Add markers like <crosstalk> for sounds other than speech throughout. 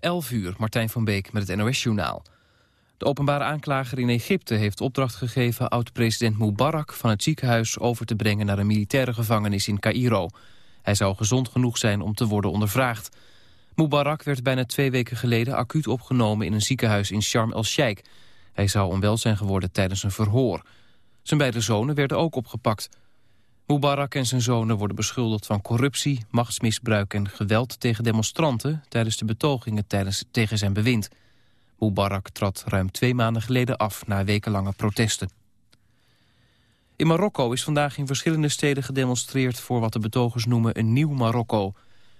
11 uur, Martijn van Beek met het NOS-journaal. De openbare aanklager in Egypte heeft opdracht gegeven... oud-president Mubarak van het ziekenhuis over te brengen... naar een militaire gevangenis in Cairo. Hij zou gezond genoeg zijn om te worden ondervraagd. Mubarak werd bijna twee weken geleden acuut opgenomen... in een ziekenhuis in Sharm el-Sheikh. Hij zou onwel zijn geworden tijdens een verhoor. Zijn beide zonen werden ook opgepakt... Mubarak en zijn zonen worden beschuldigd van corruptie, machtsmisbruik en geweld tegen demonstranten tijdens de betogingen tijdens, tegen zijn bewind. Mubarak trad ruim twee maanden geleden af na wekenlange protesten. In Marokko is vandaag in verschillende steden gedemonstreerd voor wat de betogers noemen een nieuw Marokko.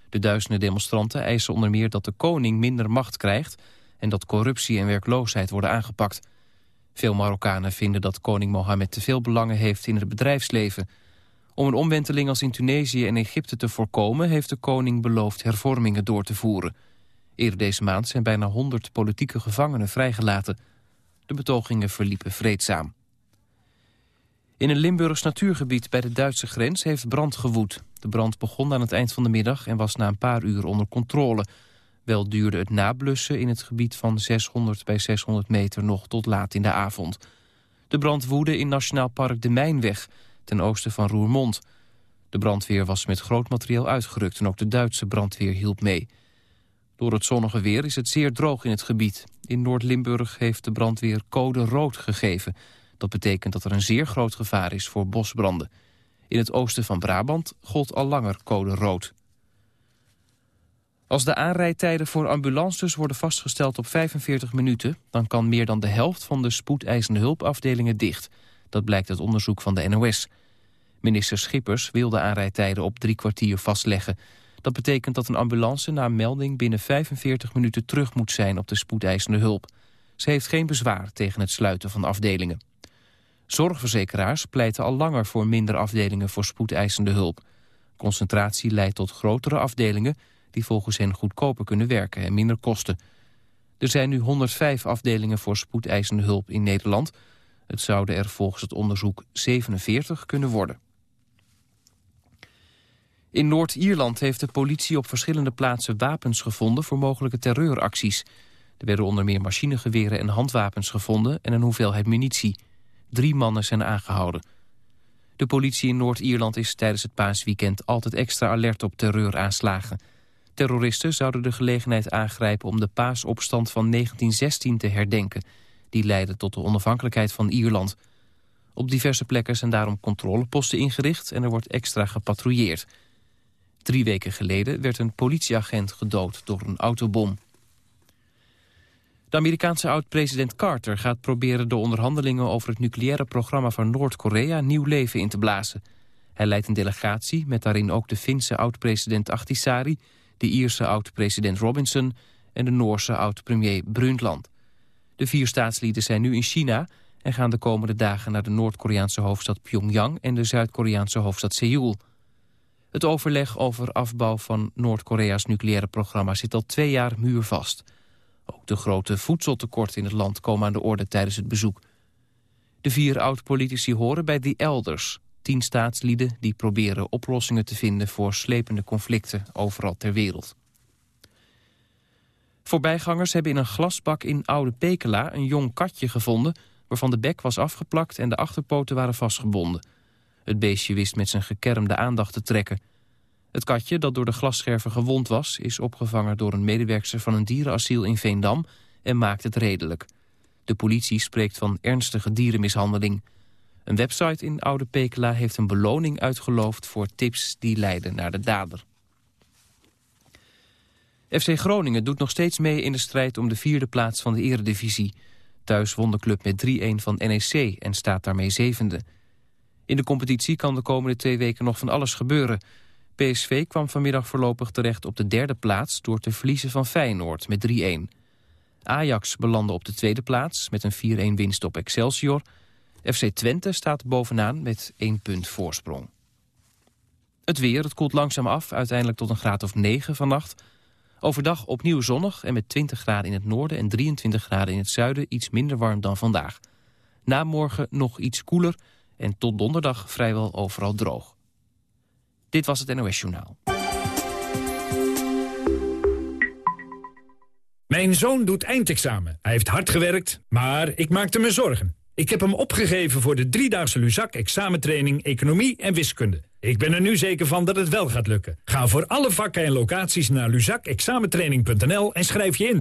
De duizenden demonstranten eisen onder meer dat de koning minder macht krijgt en dat corruptie en werkloosheid worden aangepakt. Veel Marokkanen vinden dat koning Mohammed te veel belangen heeft in het bedrijfsleven. Om een omwenteling als in Tunesië en Egypte te voorkomen... heeft de koning beloofd hervormingen door te voeren. Eerder deze maand zijn bijna 100 politieke gevangenen vrijgelaten. De betogingen verliepen vreedzaam. In een Limburgs natuurgebied bij de Duitse grens heeft brand gewoed. De brand begon aan het eind van de middag en was na een paar uur onder controle. Wel duurde het nablussen in het gebied van 600 bij 600 meter nog tot laat in de avond. De brand woedde in Nationaal Park de Mijnweg ten oosten van Roermond. De brandweer was met groot materieel uitgerukt en ook de Duitse brandweer hielp mee. Door het zonnige weer is het zeer droog in het gebied. In Noord-Limburg heeft de brandweer code rood gegeven. Dat betekent dat er een zeer groot gevaar is voor bosbranden. In het oosten van Brabant gold al langer code rood. Als de aanrijdtijden voor ambulances worden vastgesteld op 45 minuten... dan kan meer dan de helft van de spoedeisende hulpafdelingen dicht. Dat blijkt uit onderzoek van de NOS. Minister Schippers wil de aanrijdtijden op drie kwartier vastleggen. Dat betekent dat een ambulance na melding binnen 45 minuten terug moet zijn op de spoedeisende hulp. Ze heeft geen bezwaar tegen het sluiten van afdelingen. Zorgverzekeraars pleiten al langer voor minder afdelingen voor spoedeisende hulp. Concentratie leidt tot grotere afdelingen die volgens hen goedkoper kunnen werken en minder kosten. Er zijn nu 105 afdelingen voor spoedeisende hulp in Nederland. Het zouden er volgens het onderzoek 47 kunnen worden. In Noord-Ierland heeft de politie op verschillende plaatsen wapens gevonden voor mogelijke terreuracties. Er werden onder meer machinegeweren en handwapens gevonden en een hoeveelheid munitie. Drie mannen zijn aangehouden. De politie in Noord-Ierland is tijdens het paasweekend altijd extra alert op terreuraanslagen. Terroristen zouden de gelegenheid aangrijpen om de paasopstand van 1916 te herdenken. Die leidde tot de onafhankelijkheid van Ierland. Op diverse plekken zijn daarom controleposten ingericht en er wordt extra gepatrouilleerd. Drie weken geleden werd een politieagent gedood door een autobom. De Amerikaanse oud-president Carter gaat proberen de onderhandelingen over het nucleaire programma van Noord-Korea nieuw leven in te blazen. Hij leidt een delegatie met daarin ook de Finse oud-president Ahtisaari, de Ierse oud-president Robinson en de Noorse oud-premier Brundtland. De vier staatslieden zijn nu in China en gaan de komende dagen naar de Noord-Koreaanse hoofdstad Pyongyang en de Zuid-Koreaanse hoofdstad Seoul. Het overleg over afbouw van Noord-Korea's nucleaire programma zit al twee jaar muurvast. Ook de grote voedseltekorten in het land komen aan de orde tijdens het bezoek. De vier oud-politici horen bij die elders, tien staatslieden die proberen oplossingen te vinden voor slepende conflicten overal ter wereld. Voorbijgangers hebben in een glasbak in Oude Pekela een jong katje gevonden... waarvan de bek was afgeplakt en de achterpoten waren vastgebonden. Het beestje wist met zijn gekermde aandacht te trekken. Het katje, dat door de glasscherven gewond was... is opgevangen door een medewerkster van een dierenasiel in Veendam... en maakt het redelijk. De politie spreekt van ernstige dierenmishandeling. Een website in Oude Pekela heeft een beloning uitgeloofd... voor tips die leiden naar de dader. FC Groningen doet nog steeds mee in de strijd om de vierde plaats van de eredivisie. Thuis won de club met 3-1 van NEC en staat daarmee zevende. In de competitie kan de komende twee weken nog van alles gebeuren. PSV kwam vanmiddag voorlopig terecht op de derde plaats... door te verliezen van Feyenoord met 3-1. Ajax belandde op de tweede plaats met een 4-1 winst op Excelsior. FC Twente staat bovenaan met één punt voorsprong. Het weer, het koelt langzaam af, uiteindelijk tot een graad of 9 vannacht... Overdag opnieuw zonnig en met 20 graden in het noorden en 23 graden in het zuiden iets minder warm dan vandaag. Na morgen nog iets koeler en tot donderdag vrijwel overal droog. Dit was het NOS Journaal. Mijn zoon doet eindexamen. Hij heeft hard gewerkt, maar ik maakte me zorgen. Ik heb hem opgegeven voor de driedaagse Luzak examentraining Economie en Wiskunde. Ik ben er nu zeker van dat het wel gaat lukken. Ga voor alle vakken en locaties naar luzakexamentraining.nl en schrijf je in.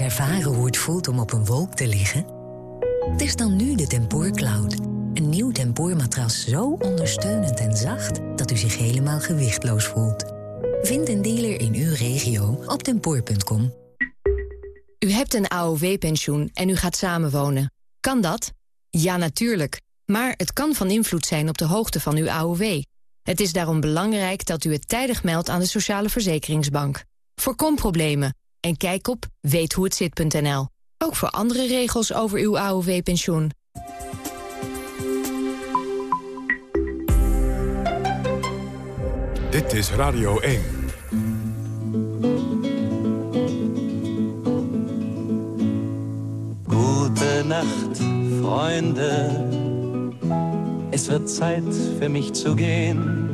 Eens ervaren hoe het voelt om op een wolk te liggen? Het is dan nu de Tempoor Cloud. Een nieuw tempoormatras zo ondersteunend en zacht... dat u zich helemaal gewichtloos voelt. Vind een dealer in uw regio op tempoor.com. U hebt een AOW-pensioen en u gaat samenwonen. Kan dat? Ja, natuurlijk. Maar het kan van invloed zijn op de hoogte van uw AOW. Het is daarom belangrijk dat u het tijdig meldt aan de Sociale Verzekeringsbank. Voorkom problemen en kijk op weethoehetzit.nl. Ook voor andere regels over uw AOW-pensioen. Dit is Radio 1. Gute Nacht, Freunde. Es wird Zeit für mich zu gehen.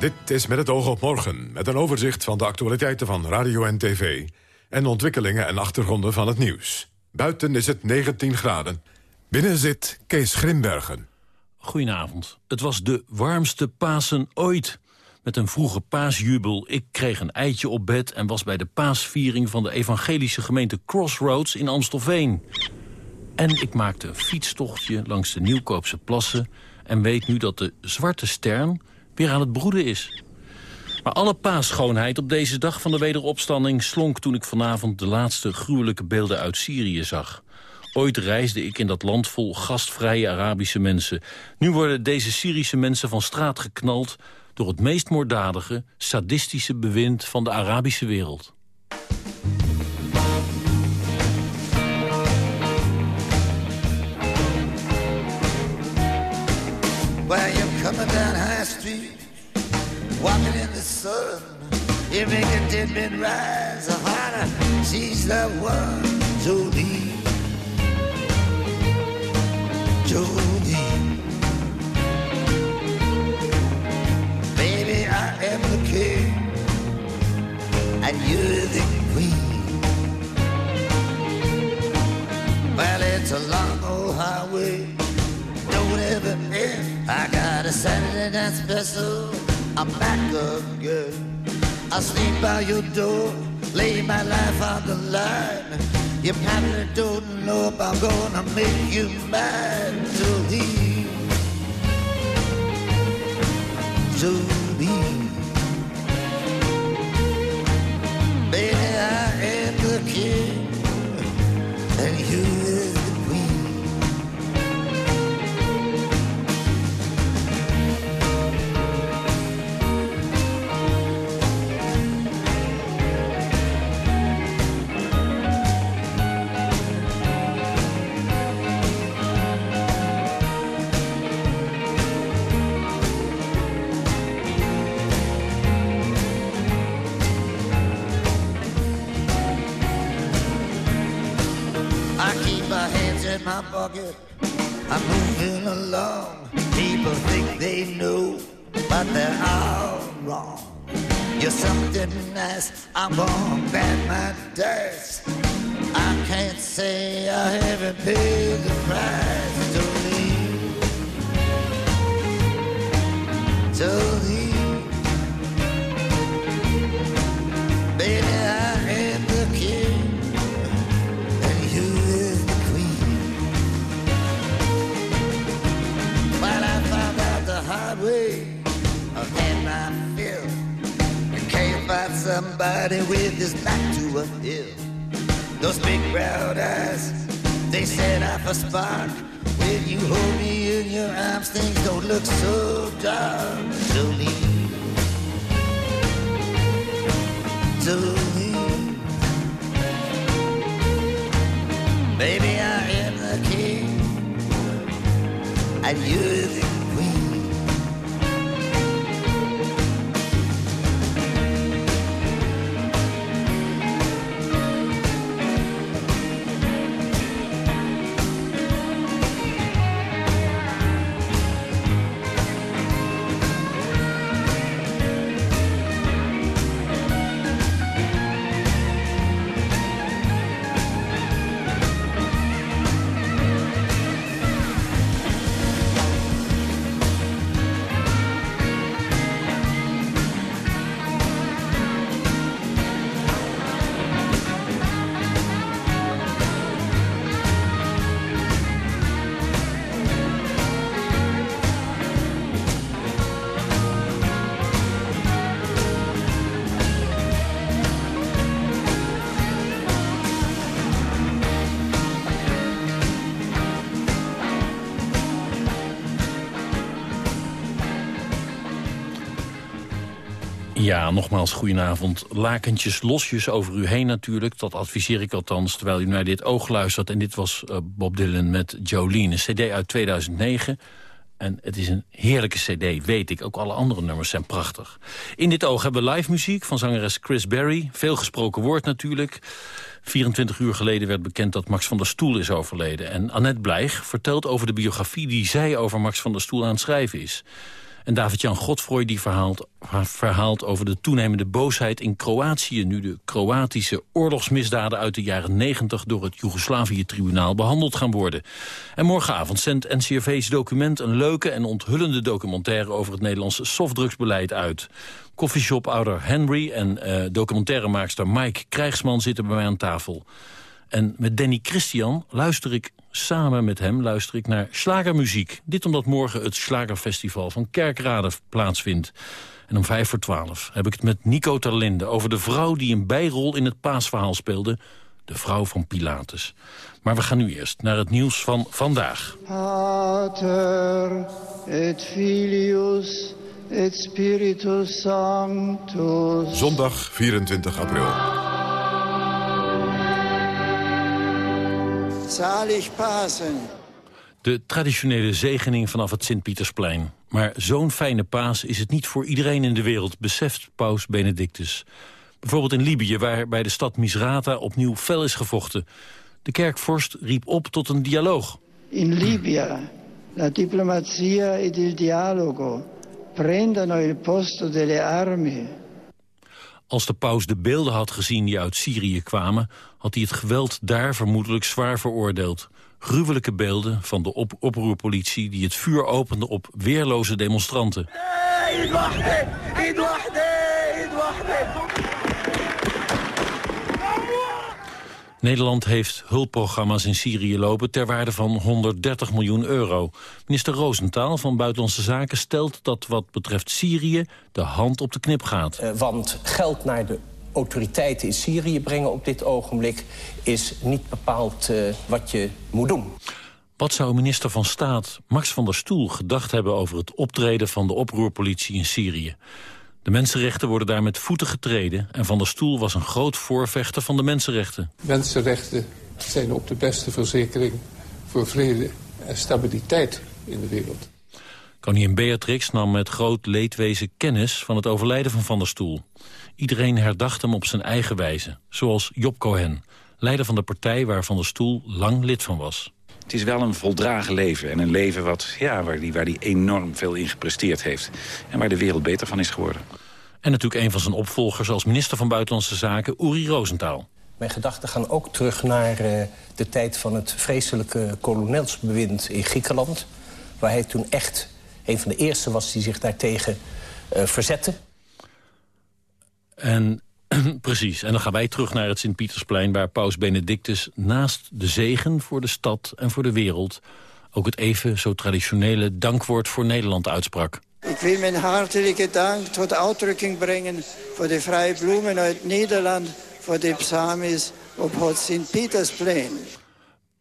Dit is met het oog op morgen, met een overzicht van de actualiteiten van radio en tv... en ontwikkelingen en achtergronden van het nieuws. Buiten is het 19 graden. Binnen zit Kees Grimbergen. Goedenavond. Het was de warmste Pasen ooit. Met een vroege paasjubel. Ik kreeg een eitje op bed en was bij de paasviering... van de evangelische gemeente Crossroads in Amstelveen. En ik maakte een fietstochtje langs de Nieuwkoopse plassen... en weet nu dat de Zwarte Stern weer aan het broeden is. Maar alle paasschoonheid op deze dag van de wederopstanding slonk toen ik vanavond de laatste gruwelijke beelden uit Syrië zag. Ooit reisde ik in dat land vol gastvrije Arabische mensen. Nu worden deze Syrische mensen van straat geknald door het meest moorddadige, sadistische bewind van de Arabische wereld. While you're coming down High Street, walking in the sun, you make a dead man rise harder. She's the one, Jolene, Jolene. Baby, I am the king, and you're the queen. Well, it's a long old highway don't ever end. I got a Saturday night special. I'm back again. I sleep by your door, lay my life on the line. You probably don't know if I'm gonna make you mine. to leave, so leave. Baby, I am the king, bucket. I'm moving along. People think they know, but they're all wrong. You're something nice. I'm gonna my dice. I can't say I haven't paid the price to leave. To somebody with his back to a hill. Those big brown eyes, they set off a spark. When you hold me in your arms, things don't look so dark. So leave. Baby, I am the king, and you're the Ja, nogmaals, goedenavond. Lakentjes losjes over u heen natuurlijk. Dat adviseer ik althans, terwijl u naar dit oog luistert. En dit was uh, Bob Dylan met Jolene, een cd uit 2009. En het is een heerlijke cd, weet ik. Ook alle andere nummers zijn prachtig. In dit oog hebben we live muziek van zangeres Chris Berry. Veel gesproken woord natuurlijk. 24 uur geleden werd bekend dat Max van der Stoel is overleden. En Annette Blijg vertelt over de biografie die zij over Max van der Stoel aan het schrijven is. En David-Jan Godfroy die verhaalt, verhaalt over de toenemende boosheid in Kroatië... nu de Kroatische oorlogsmisdaden uit de jaren 90... door het Joegoslavië-tribunaal behandeld gaan worden. En morgenavond zendt NCRV's document een leuke en onthullende documentaire... over het Nederlandse softdrugsbeleid uit. Coffeeshop-ouder Henry en uh, documentairemaakster Mike Krijgsman zitten bij mij aan tafel. En met Danny Christian luister ik Samen met hem luister ik naar slagermuziek. Dit omdat morgen het Slagerfestival van Kerkrade plaatsvindt. En om vijf voor twaalf heb ik het met Nico Terlinde... over de vrouw die een bijrol in het paasverhaal speelde. De vrouw van Pilatus. Maar we gaan nu eerst naar het nieuws van vandaag. Pater et Filius et Spiritus Sanctus. Zondag 24 april. Zalig Pasen. De traditionele zegening vanaf het Sint-Pietersplein. Maar zo'n fijne paas is het niet voor iedereen in de wereld, beseft paus Benedictus. Bijvoorbeeld in Libië, waar bij de stad Misrata opnieuw fel is gevochten. De kerkvorst riep op tot een dialoog. In Libië, la diplomazia e il dialogo prendono il posto delle armi. Als de paus de beelden had gezien die uit Syrië kwamen... had hij het geweld daar vermoedelijk zwaar veroordeeld. Gruwelijke beelden van de op oproerpolitie die het vuur opende op weerloze demonstranten. Nederland heeft hulpprogramma's in Syrië lopen ter waarde van 130 miljoen euro. Minister Roosentaal van Buitenlandse Zaken stelt dat wat betreft Syrië de hand op de knip gaat. Uh, want geld naar de autoriteiten in Syrië brengen op dit ogenblik... is niet bepaald uh, wat je moet doen. Wat zou minister van Staat Max van der Stoel gedacht hebben... over het optreden van de oproerpolitie in Syrië? De mensenrechten worden daar met voeten getreden... en Van der Stoel was een groot voorvechter van de mensenrechten. Mensenrechten zijn ook de beste verzekering voor vrede en stabiliteit in de wereld. Koningin Beatrix nam met groot leedwezen kennis van het overlijden van Van der Stoel. Iedereen herdacht hem op zijn eigen wijze, zoals Job Cohen... leider van de partij waar Van der Stoel lang lid van was. Het is wel een voldragen leven. En een leven wat, ja, waar hij waar die enorm veel in gepresteerd heeft. En waar de wereld beter van is geworden. En natuurlijk een van zijn opvolgers als minister van Buitenlandse Zaken, Uri Rosenthal. Mijn gedachten gaan ook terug naar uh, de tijd van het vreselijke kolonelsbewind in Griekenland. Waar hij toen echt een van de eerste was die zich daartegen uh, verzette. En <clears throat> Precies, en dan gaan wij terug naar het Sint-Pietersplein... waar paus Benedictus naast de zegen voor de stad en voor de wereld... ook het even zo traditionele dankwoord voor Nederland uitsprak. Ik wil mijn hartelijke dank tot uitdrukking brengen... voor de vrije bloemen uit Nederland... voor de psalmis op het Sint-Pietersplein.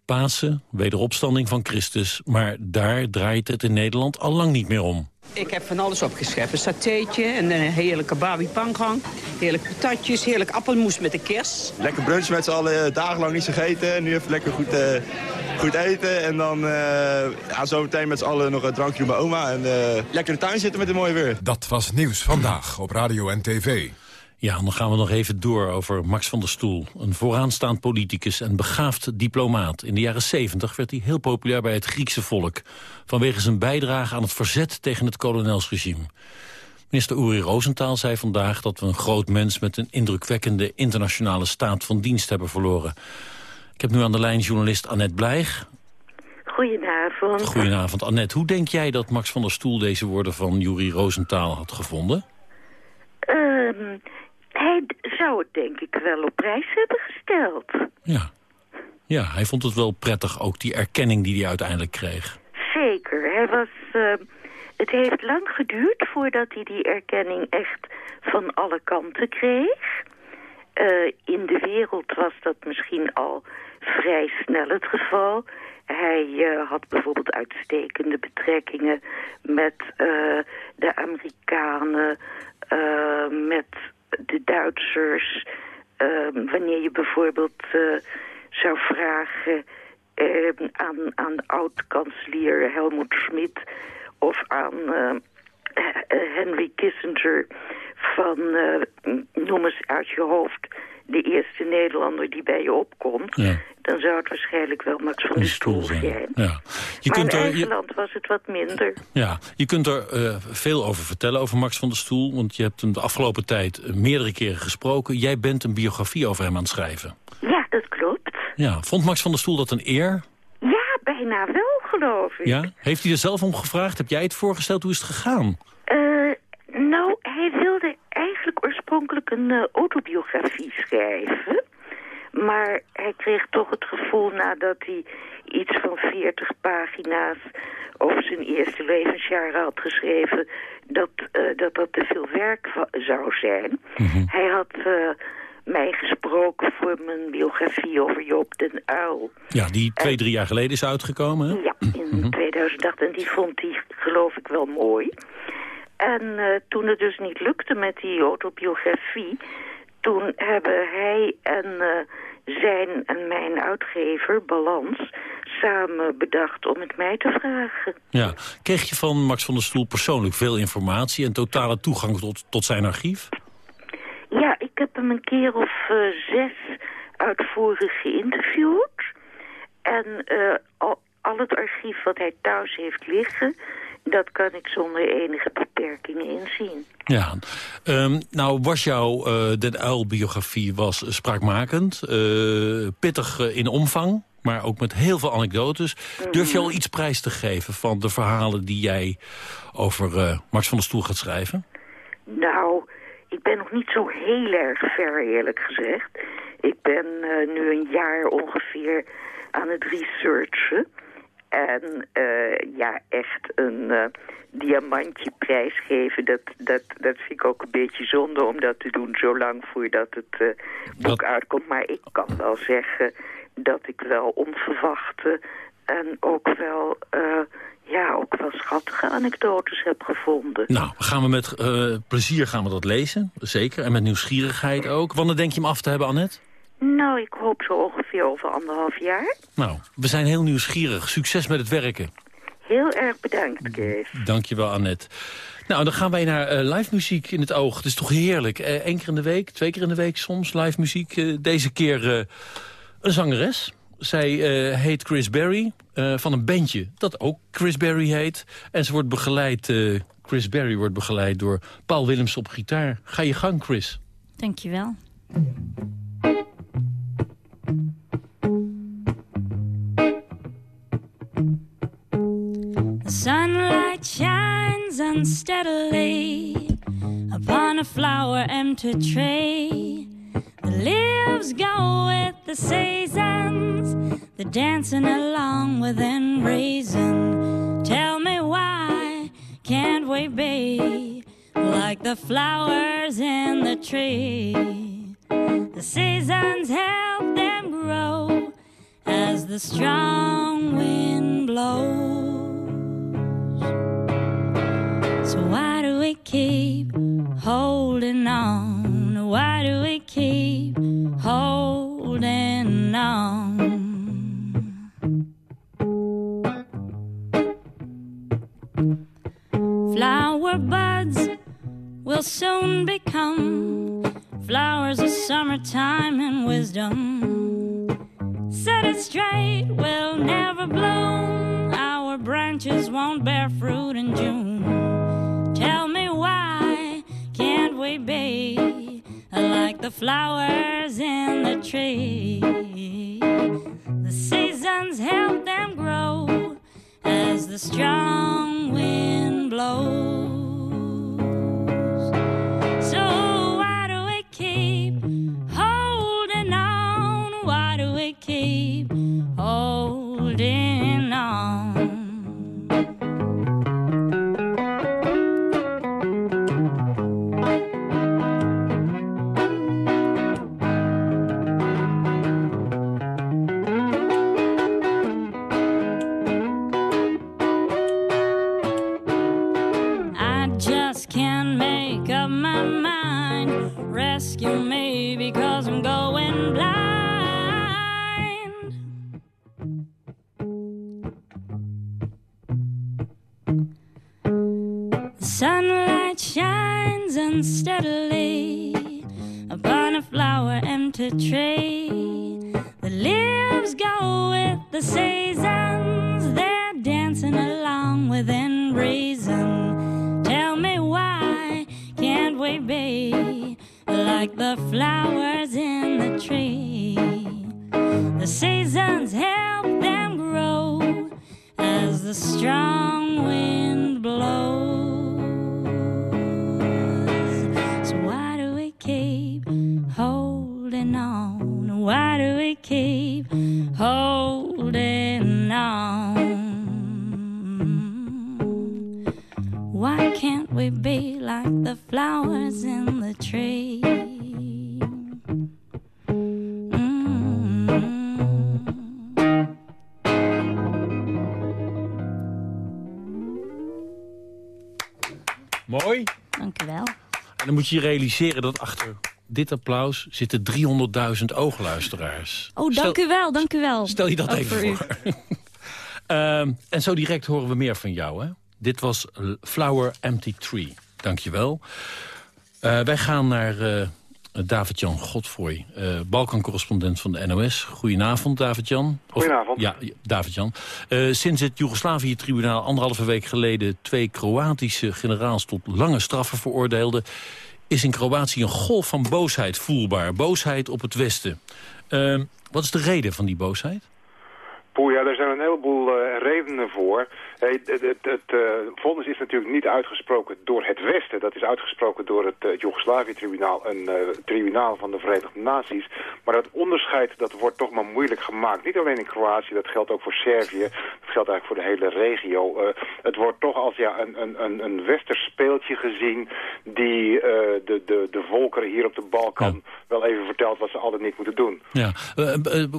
Pasen, wederopstanding van Christus. Maar daar draait het in Nederland al lang niet meer om. Ik heb van alles opgeschept. Een satéetje, een eh, heerlijke barbie pangang, heerlijke patatjes, heerlijk appelmoes met de kers. Lekker brunch met z'n allen, eh, dagenlang niet gegeten. Nu even lekker goed, uh, goed eten. En dan uh, ja, zo meteen met z'n allen nog een drankje doen bij oma. En uh, lekker in de tuin zitten met het mooie weer. Dat was Nieuws Vandaag op Radio en TV. Ja, dan gaan we nog even door over Max van der Stoel. Een vooraanstaand politicus en begaafd diplomaat. In de jaren 70 werd hij heel populair bij het Griekse volk... vanwege zijn bijdrage aan het verzet tegen het kolonelsregime. Minister Uri Rosenthal zei vandaag dat we een groot mens... met een indrukwekkende internationale staat van dienst hebben verloren. Ik heb nu aan de lijn journalist Annette Blijg. Goedenavond. Goedenavond, Annette. Hoe denk jij dat Max van der Stoel deze woorden van Uri Rosenthal had gevonden? Um, hij zou het denk ik wel op prijs hebben gesteld. Ja. Ja, hij vond het wel prettig, ook die erkenning die hij uiteindelijk kreeg. Zeker. Hij was, uh, het heeft lang geduurd voordat hij die erkenning echt van alle kanten kreeg. Uh, in de wereld was dat misschien al vrij snel het geval. Hij uh, had bijvoorbeeld uitstekende betrekkingen met de Amerikanen, met de Duitsers. Uh, wanneer je bijvoorbeeld uh, zou vragen uh, aan, aan oud-kanselier Helmut Schmidt... of aan Henry Kissinger van, noem eens uit je hoofd... de eerste Nederlander die bij je opkomt... Ja dan zou het waarschijnlijk wel Max van der Stoel zijn. Ja. Je maar kunt in eigen land was het wat minder. Ja, je kunt er uh, veel over vertellen, over Max van der Stoel... want je hebt hem de afgelopen tijd uh, meerdere keren gesproken. Jij bent een biografie over hem aan het schrijven. Ja, dat klopt. Ja, vond Max van der Stoel dat een eer? Ja, bijna wel, geloof ik. Ja? Heeft hij er zelf om gevraagd? Heb jij het voorgesteld? Hoe is het gegaan? Uh, nou, hij wilde oorspronkelijk een autobiografie schrijven... Maar hij kreeg toch het gevoel nadat hij iets van 40 pagina's over zijn eerste levensjaren had geschreven... dat uh, dat, dat te veel werk zou zijn. Mhm. Hij had uh, mij gesproken voor mijn biografie over Joop den Uil. Ja, die twee, drie jaar geleden is uitgekomen, hè? Ja, in 2008. En die vond hij, geloof ik, wel mooi. En uh, toen het dus niet lukte met die autobiografie toen hebben hij en uh, zijn en mijn uitgever, Balans, samen bedacht om het mij te vragen. Ja. Kreeg je van Max van der Stoel persoonlijk veel informatie en totale toegang tot, tot zijn archief? Ja, ik heb hem een keer of uh, zes uitvoerig geïnterviewd. En al, al het archief wat hij thuis heeft liggen dat kan ik zonder enige beperkingen inzien. Ja, um, nou was jouw uh, Den Uil-biografie was spraakmakend, uh, pittig uh, in omvang, maar ook met heel veel anekdotes. Mm. Durf je al iets prijs te geven van de verhalen die jij over Max van der Stoel gaat schrijven? Nou, ik ben nog niet zo heel erg ver eerlijk gezegd. Ik ben nu een jaar ongeveer aan het researchen. En uh, ja, echt een uh, diamantje prijsgeven, dat, dat, dat vind ik ook een beetje zonde om dat te doen... zolang voordat het uh, boek uitkomt. Maar ik kan wel zeggen dat ik wel onverwachte en ook wel... ja, ook wel schattige anekdotes heb gevonden. Nou, gaan we met plezier gaan we dat lezen, zeker. En met nieuwsgierigheid ook. Wanneer denk je hem af te hebben, Annette? Nou, ik hoop zo ongeveer over anderhalf jaar. Nou, we zijn heel nieuwsgierig. Succes met het werken. Heel erg bedankt, Kees. Dankjewel, Annette. Nou, dan gaan wij naar uh, live muziek in het oog. Het is toch heerlijk. Uh, Eén keer in de week, twee keer in de week soms live muziek. Uh, deze keer een zangeres. Zij heet Chris Berry van een bandje dat ook Chris Berry heet. En ze wordt begeleid, Chris Berry wordt begeleid door Paul Willems op gitaar. Ga je gang, Chris. Dankjewel. The sunlight shines unsteadily upon a flower-empty tray. The leaves go with the seasons, the dancing along within reason. Tell me why can't we be like the flowers in the tree? The seasons help them grow as the strong wind blows. So why do we keep holding on? Why do we keep holding on? Flower buds will soon become flowers of summertime and wisdom. Set it straight, we'll never bloom. Our branches won't bear fruit in June. We be like the flowers in the tree? The seasons help them grow as the strong wind blows. Shines unsteadily upon a flower empty tree. The leaves go with the seasons, they're dancing along within reason. Tell me why can't we be like the flowers in the tree? The seasons help them grow as the strong moet je realiseren dat achter dit applaus zitten 300.000 oogluisteraars. Oh, dank Stel- u wel, dank u wel. Stel je dat Ook even voor. <laughs> Ehm, en zo direct horen we meer van jou. Hè? Dit was Flower Empty Tree. Dank je wel. Eh, wij gaan naar eh, David-Jan Godfroy, eh Balkan-correspondent van de NOS. Goedenavond, David-Jan. Goedenavond. Ja, David-Jan. Eh, sinds het Joegoslavië-tribunaal anderhalve week geleden... twee Kroatische generaals tot lange straffen veroordeelde... is in Kroatië een golf van boosheid voelbaar. Boosheid op het Westen. Ehm, wat is de reden van die boosheid? Poeh, ja, er zijn een heleboel eh, redenen voor. Hey, het het, het eh, vonnis is natuurlijk niet uitgesproken door het Westen. Dat is uitgesproken door het eh, Joegoslavië-tribunaal, een eh, tribunaal van de Verenigde Naties. Maar dat onderscheid dat wordt toch maar moeilijk gemaakt. Niet alleen in Kroatië, dat geldt ook voor Servië. Dat geldt eigenlijk voor de hele regio. Het wordt toch als ja, een, een, een, een westers speeltje gezien... die de, de, de volkeren hier op de Balkan wel even vertelt wat ze altijd niet moeten doen. Ja.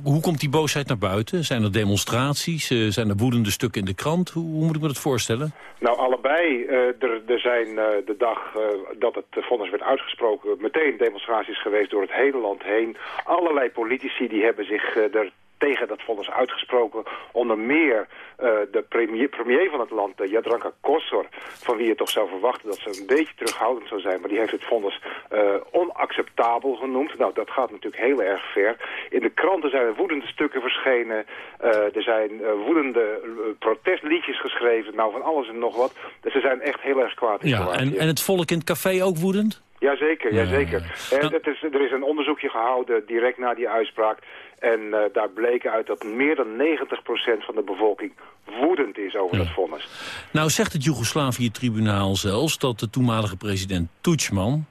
Hoe komt die boosheid naar buiten? Zijn er demonstraties? Zijn er woedende stukken in de krant? Hoe, hoe moet ik me dat voorstellen? Nou, allebei. Eh, er, er zijn eh, de dag eh, dat het vonnis werd uitgesproken... meteen demonstraties geweest door het hele land heen. Allerlei politici die hebben zich er tegen dat vonnis uitgesproken. Onder meer eh, de premier, premier van het land, uh, Jadranka Kosor... van wie je toch zou verwachten dat ze een beetje terughoudend zou zijn... maar die heeft het vonnis eh, onacceptabel genoemd. Nou, dat gaat natuurlijk heel erg ver. In de kranten zijn er woedende stukken verschenen. Eh, er zijn eh, woedende eh, protestliedjes geschreven. Nou, van alles en nog wat. Dus ze zijn echt heel erg kwaad in Ja, en, en het volk in het café ook woedend? Jazeker, jazeker. Eh, het is, er is een onderzoekje gehouden direct na die uitspraak. En eh, daar bleek uit dat meer dan 90% van de bevolking woedend is over dat vonnis. Nou zegt het Joegoslavië-tribunaal zelfs dat de toenmalige president Tudjman...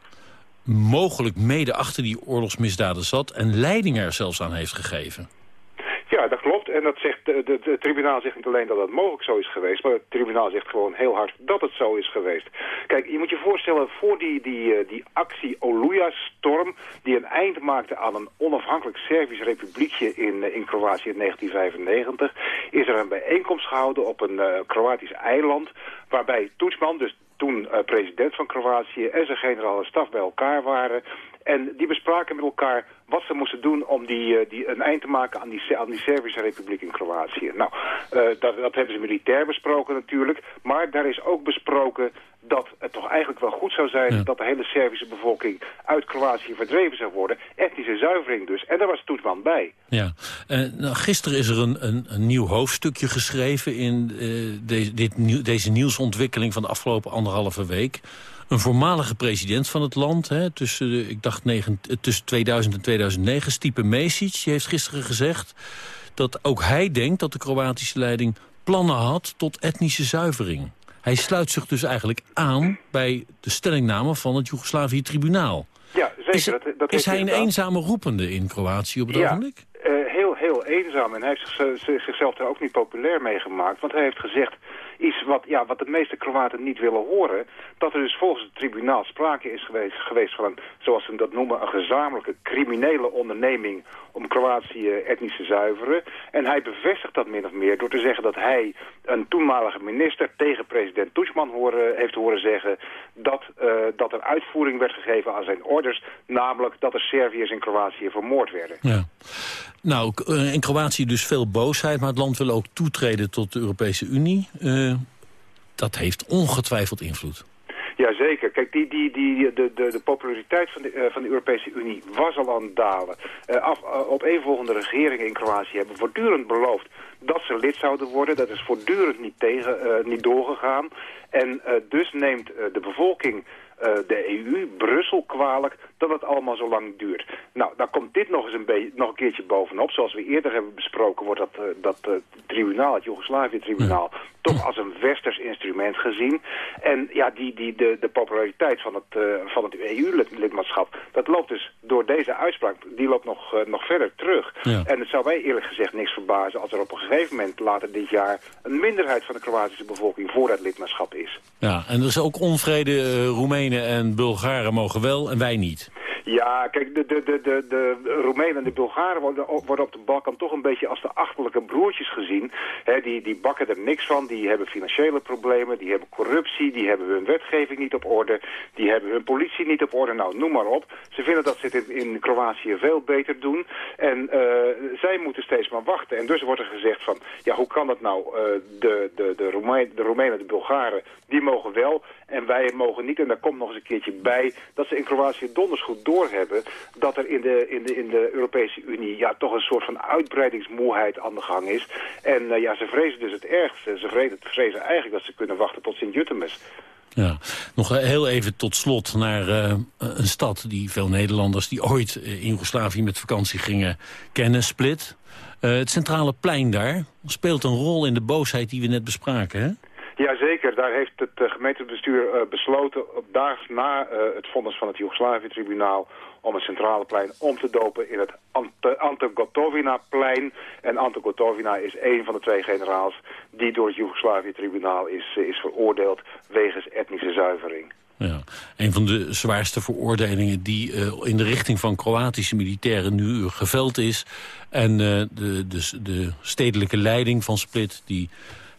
mogelijk mede achter die oorlogsmisdaden zat en leiding er zelfs aan heeft gegeven. Ja, dat klopt. En dat zegt, de tribunaal zegt niet alleen dat het mogelijk zo is geweest... maar het tribunaal zegt gewoon heel hard dat het zo is geweest. Kijk, je moet je voorstellen, voor die, die, eh, die actie Oluja-storm... die een eind maakte aan een onafhankelijk Servisch republiekje in, eh, in Kroatië in 1995... is er een bijeenkomst gehouden op een uh, Kroatisch eiland... waarbij Tudjman, dus toen president van Kroatië... en zijn generale staf bij elkaar waren... En die bespraken met elkaar wat ze moesten doen om die, die een eind te maken aan die, aan die Servische Republiek in Kroatië. Nou, uh, dat, dat hebben ze militair besproken natuurlijk. Maar daar is ook besproken dat het toch eigenlijk wel goed zou zijn... Ja. dat de hele Servische bevolking uit Kroatië verdreven zou worden. Etnische zuivering dus. En daar was Toetman bij. Ja. Uh, nou, gisteren is er een, een, een, nieuw hoofdstukje geschreven... in de, dit, deze nieuwsontwikkeling van de afgelopen anderhalve week een voormalige president van het land... Hè, tussen, ik dacht negen, tussen 2000 en 2009, Stipe Mesic... die heeft gisteren gezegd dat ook hij denkt dat de Kroatische leiding plannen had... tot etnische zuivering. Hij sluit zich dus eigenlijk aan bij de stellingname van het Joegoslavië-tribunaal. Ja, zeker. Is, dat, dat is hij een eenzame roepende in Kroatië op het ja. ogenblik? Uh, heel, heel eenzaam. En hij heeft zich, zichzelf daar ook niet populair mee gemaakt. Want hij heeft gezegd iets wat, ja, wat de meeste Kroaten niet willen horen. Dat er dus volgens het tribunaal sprake is geweest, geweest van, een, zoals ze dat noemen, een gezamenlijke criminele onderneming om Kroatië etnisch te zuiveren. En hij bevestigt dat min of meer door te zeggen dat hij een toenmalige minister tegen president Tudjman horen, heeft horen zeggen dat, uh, dat er uitvoering werd gegeven aan zijn orders, namelijk dat er Serviërs in Kroatië vermoord werden. Ja. Nou, in Kroatië dus veel boosheid, maar het land wil ook toetreden tot de Europese Unie. Uh, dat heeft ongetwijfeld invloed. Jazeker. Kijk, die, die, die, de, de, de populariteit van de, uh, van de Europese Unie was al aan het dalen. Uh, af, uh, opeenvolgende regeringen in Kroatië hebben voortdurend beloofd dat ze lid zouden worden. Dat is voortdurend niet, tegen, niet doorgegaan. En dus neemt de bevolking de EU, Brussel, kwalijk dat het allemaal zo lang duurt. Nou, daar komt dit nog eens een, beetje, nog een keertje bovenop. Zoals we eerder hebben besproken, wordt dat, uh, dat uh, tribunaal, het Joegoslavië-tribunaal, ja. toch als een westers instrument gezien. En ja, die, die, de, de populariteit van het, uh, van het EU-lidmaatschap, dat loopt dus door deze uitspraak, die loopt nog, nog verder terug. Ja. En het zou mij eerlijk gezegd niks verbazen als er op een gegeven moment later dit jaar een minderheid van de Kroatische bevolking voor dat lidmaatschap is. Ja, en er is ook onvrede, Roemenen en Bulgaren mogen wel en wij niet. Ja, kijk, de, de, de, de, de Roemenen en de Bulgaren worden, worden op de Balkan toch een beetje als de achterlijke broertjes gezien. Die, die bakken er niks van, die hebben financiële problemen, die hebben corruptie, die hebben hun wetgeving niet op orde, die hebben hun politie niet op orde, nou noem maar op. Ze vinden dat ze het in, in Kroatië veel beter doen en uh, zij moeten steeds maar wachten. En dus wordt er gezegd van, ja hoe kan dat nou, uh, de, de, de, Roemenen, de Roemenen en de Bulgaren, die mogen wel en wij mogen niet. En daar komt nog eens een keertje bij dat ze in Kroatië donders goed doorhebben... dat er in de, in de, in de Europese Unie ja, toch een soort van uitbreidingsmoeheid aan de gang is. En uh, ja, ze vrezen dus het ergste. Ze vrezen, eigenlijk dat ze kunnen wachten tot Sint-Jutemus. Ja, nog heel even tot slot naar uh, een stad die veel Nederlanders... die ooit in Joegoslavië met vakantie gingen kennen, Split. Het centrale plein daar speelt een rol in de boosheid die we net bespraken, hè? Jazeker, daar heeft het uh, gemeentebestuur uh, besloten op daags na uh, het vonnis van het Joegoslavië-tribunaal om het centrale plein om te dopen in het Ante Gotovina-plein. En Ante Gotovina is een van de twee generaals die door het Joegoslavië-tribunaal is, is veroordeeld wegens etnische zuivering. Ja, een van de zwaarste veroordelingen die in de richting van Kroatische militairen nu geveld is. En uh, de, de, de stedelijke leiding van Split die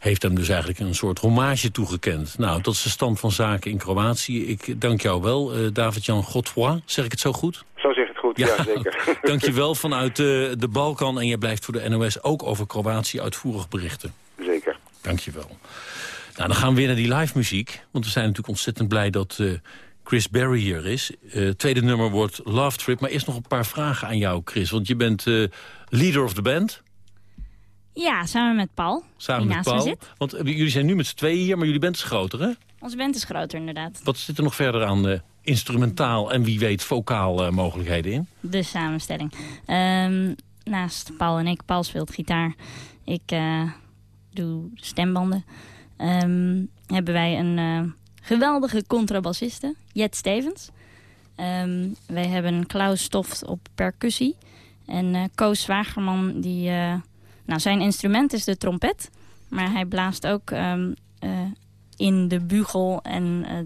heeft hem dus eigenlijk een soort hommage toegekend. Nou, dat is de stand van zaken in Kroatië. Ik dank jou wel, uh, David-Jan Godfroy. Zeg ik het zo goed? Zo zeg het goed, ja, ja zeker. <laughs> dank je wel vanuit uh, de Balkan. En jij blijft voor de NOS ook over Kroatië uitvoerig berichten. Zeker. Dank je wel. Nou, dan gaan we weer naar die live muziek. Want we zijn natuurlijk ontzettend blij dat uh, Chris Berry hier is. Tweede nummer wordt Love Trip. Maar eerst nog een paar vragen aan jou, Chris. Want je bent leader of the band. Ja, samen met Paul. Samen met Paul. Zit. Want uh, jullie zijn nu met z'n tweeën hier, maar jullie band is groter, hè? Onze band is groter, inderdaad. Wat zit er nog verder aan uh, instrumentaal en wie weet vocaal uh, mogelijkheden in? De samenstelling. Um, naast Paul en ik, Paul speelt gitaar. Ik doe stembanden. Um, hebben wij een geweldige contrabassiste, Jet Stevens. Um, wij hebben Klaus Stoft op percussie. En Koos Zwagerman, die Nou, zijn instrument is de trompet. Maar hij blaast ook ehm, eh, in de bugel en eh,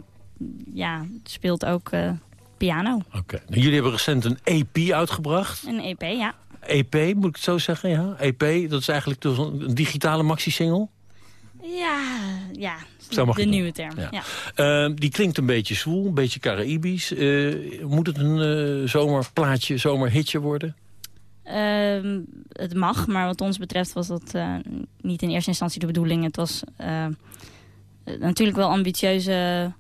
ja, speelt ook eh, piano. Oké. Nou, jullie hebben recent een EP uitgebracht. Een EP, ja. EP, moet ik het zo zeggen? Ja. EP, dat is eigenlijk dus een digitale maxi-single. Ja, ja. Zo mag de nieuwe term. Ja. Ja. Ehm, die klinkt een beetje zwoel, een beetje Caraïbisch. Eh, moet het een zomerplaatje, zomerhitje worden? Ehm, het mag, maar wat ons betreft was dat eh, niet in eerste instantie de bedoeling. Het was eh, natuurlijk wel ambitieuze...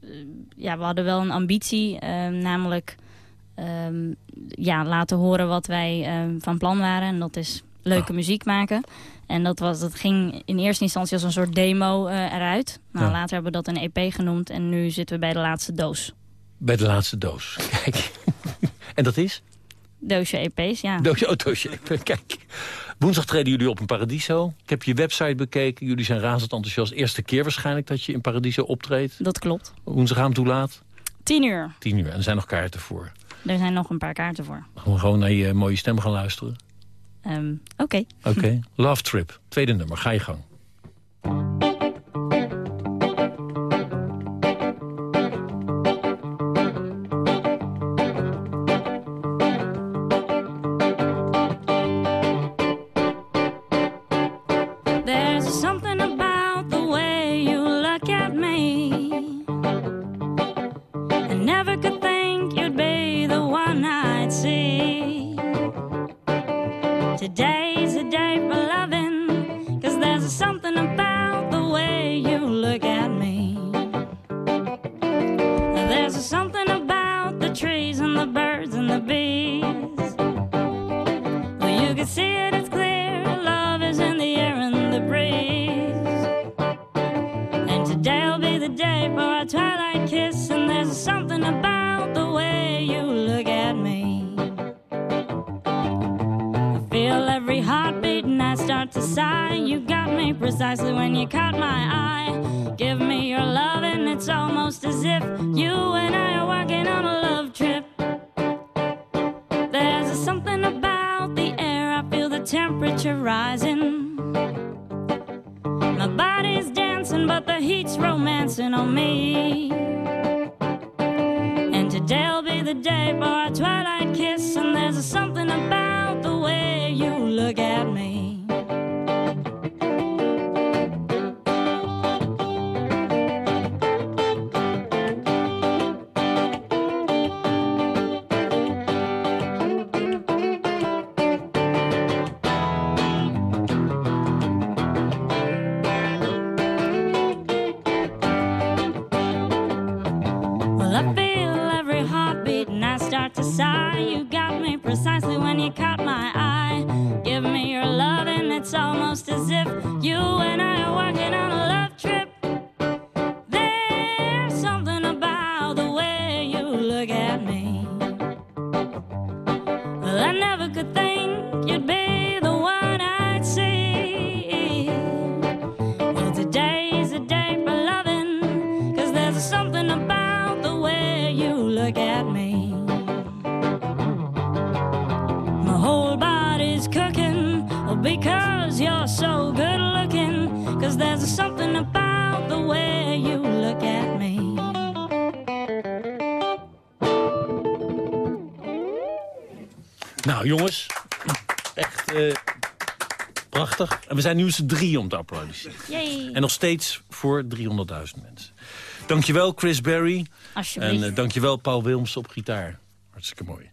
eh, ja, we hadden wel een ambitie, eh, namelijk ehm, ja, laten horen wat wij van plan waren. En dat is leuke muziek maken. En dat, was, dat ging in eerste instantie als een soort demo eruit. Nou, Ja. Later hebben we dat een EP genoemd en nu zitten we bij de laatste doos. Bij de laatste doos. <laughs> Kijk. en dat is? Doosje EP's, ja. Doosje, oh, doosje. <laughs> Kijk. Woensdag treden jullie op in Paradiso. Ik heb je website bekeken. Jullie zijn razend enthousiast. Eerste keer waarschijnlijk dat je in Paradiso optreedt. Dat klopt. Woensdagavond hoe laat? Tien uur. Tien uur. En er zijn nog kaarten voor. Er zijn nog een paar kaarten voor. Dan gaan we gewoon naar je mooie stem gaan luisteren. Ehm, Oké. Oké. Love Trip. Tweede nummer. Ga je gang. Today's a day for loving, got me precisely when you caught my eye. Give me your love, and it's almost as if you and I are walking on a love trip. There's something about the air, I feel the temperature rising. My body's dancing, but the heat's romancing on me. And today'll be the day for our twilight kiss, and there's something about the way you look at me. Something about the way you look at me. My whole body's cooking because you're so good looking, cause there's something about the way you look at me. Nou, jongens. Echt eh, prachtig. En we zijn nu z'n drie om te applaudisseren. En nog steeds voor 300.000 mensen. Dankjewel, Chris Berry. Alsjeblieft. En eh, dankjewel, Paul Wilms op gitaar. Hartstikke mooi.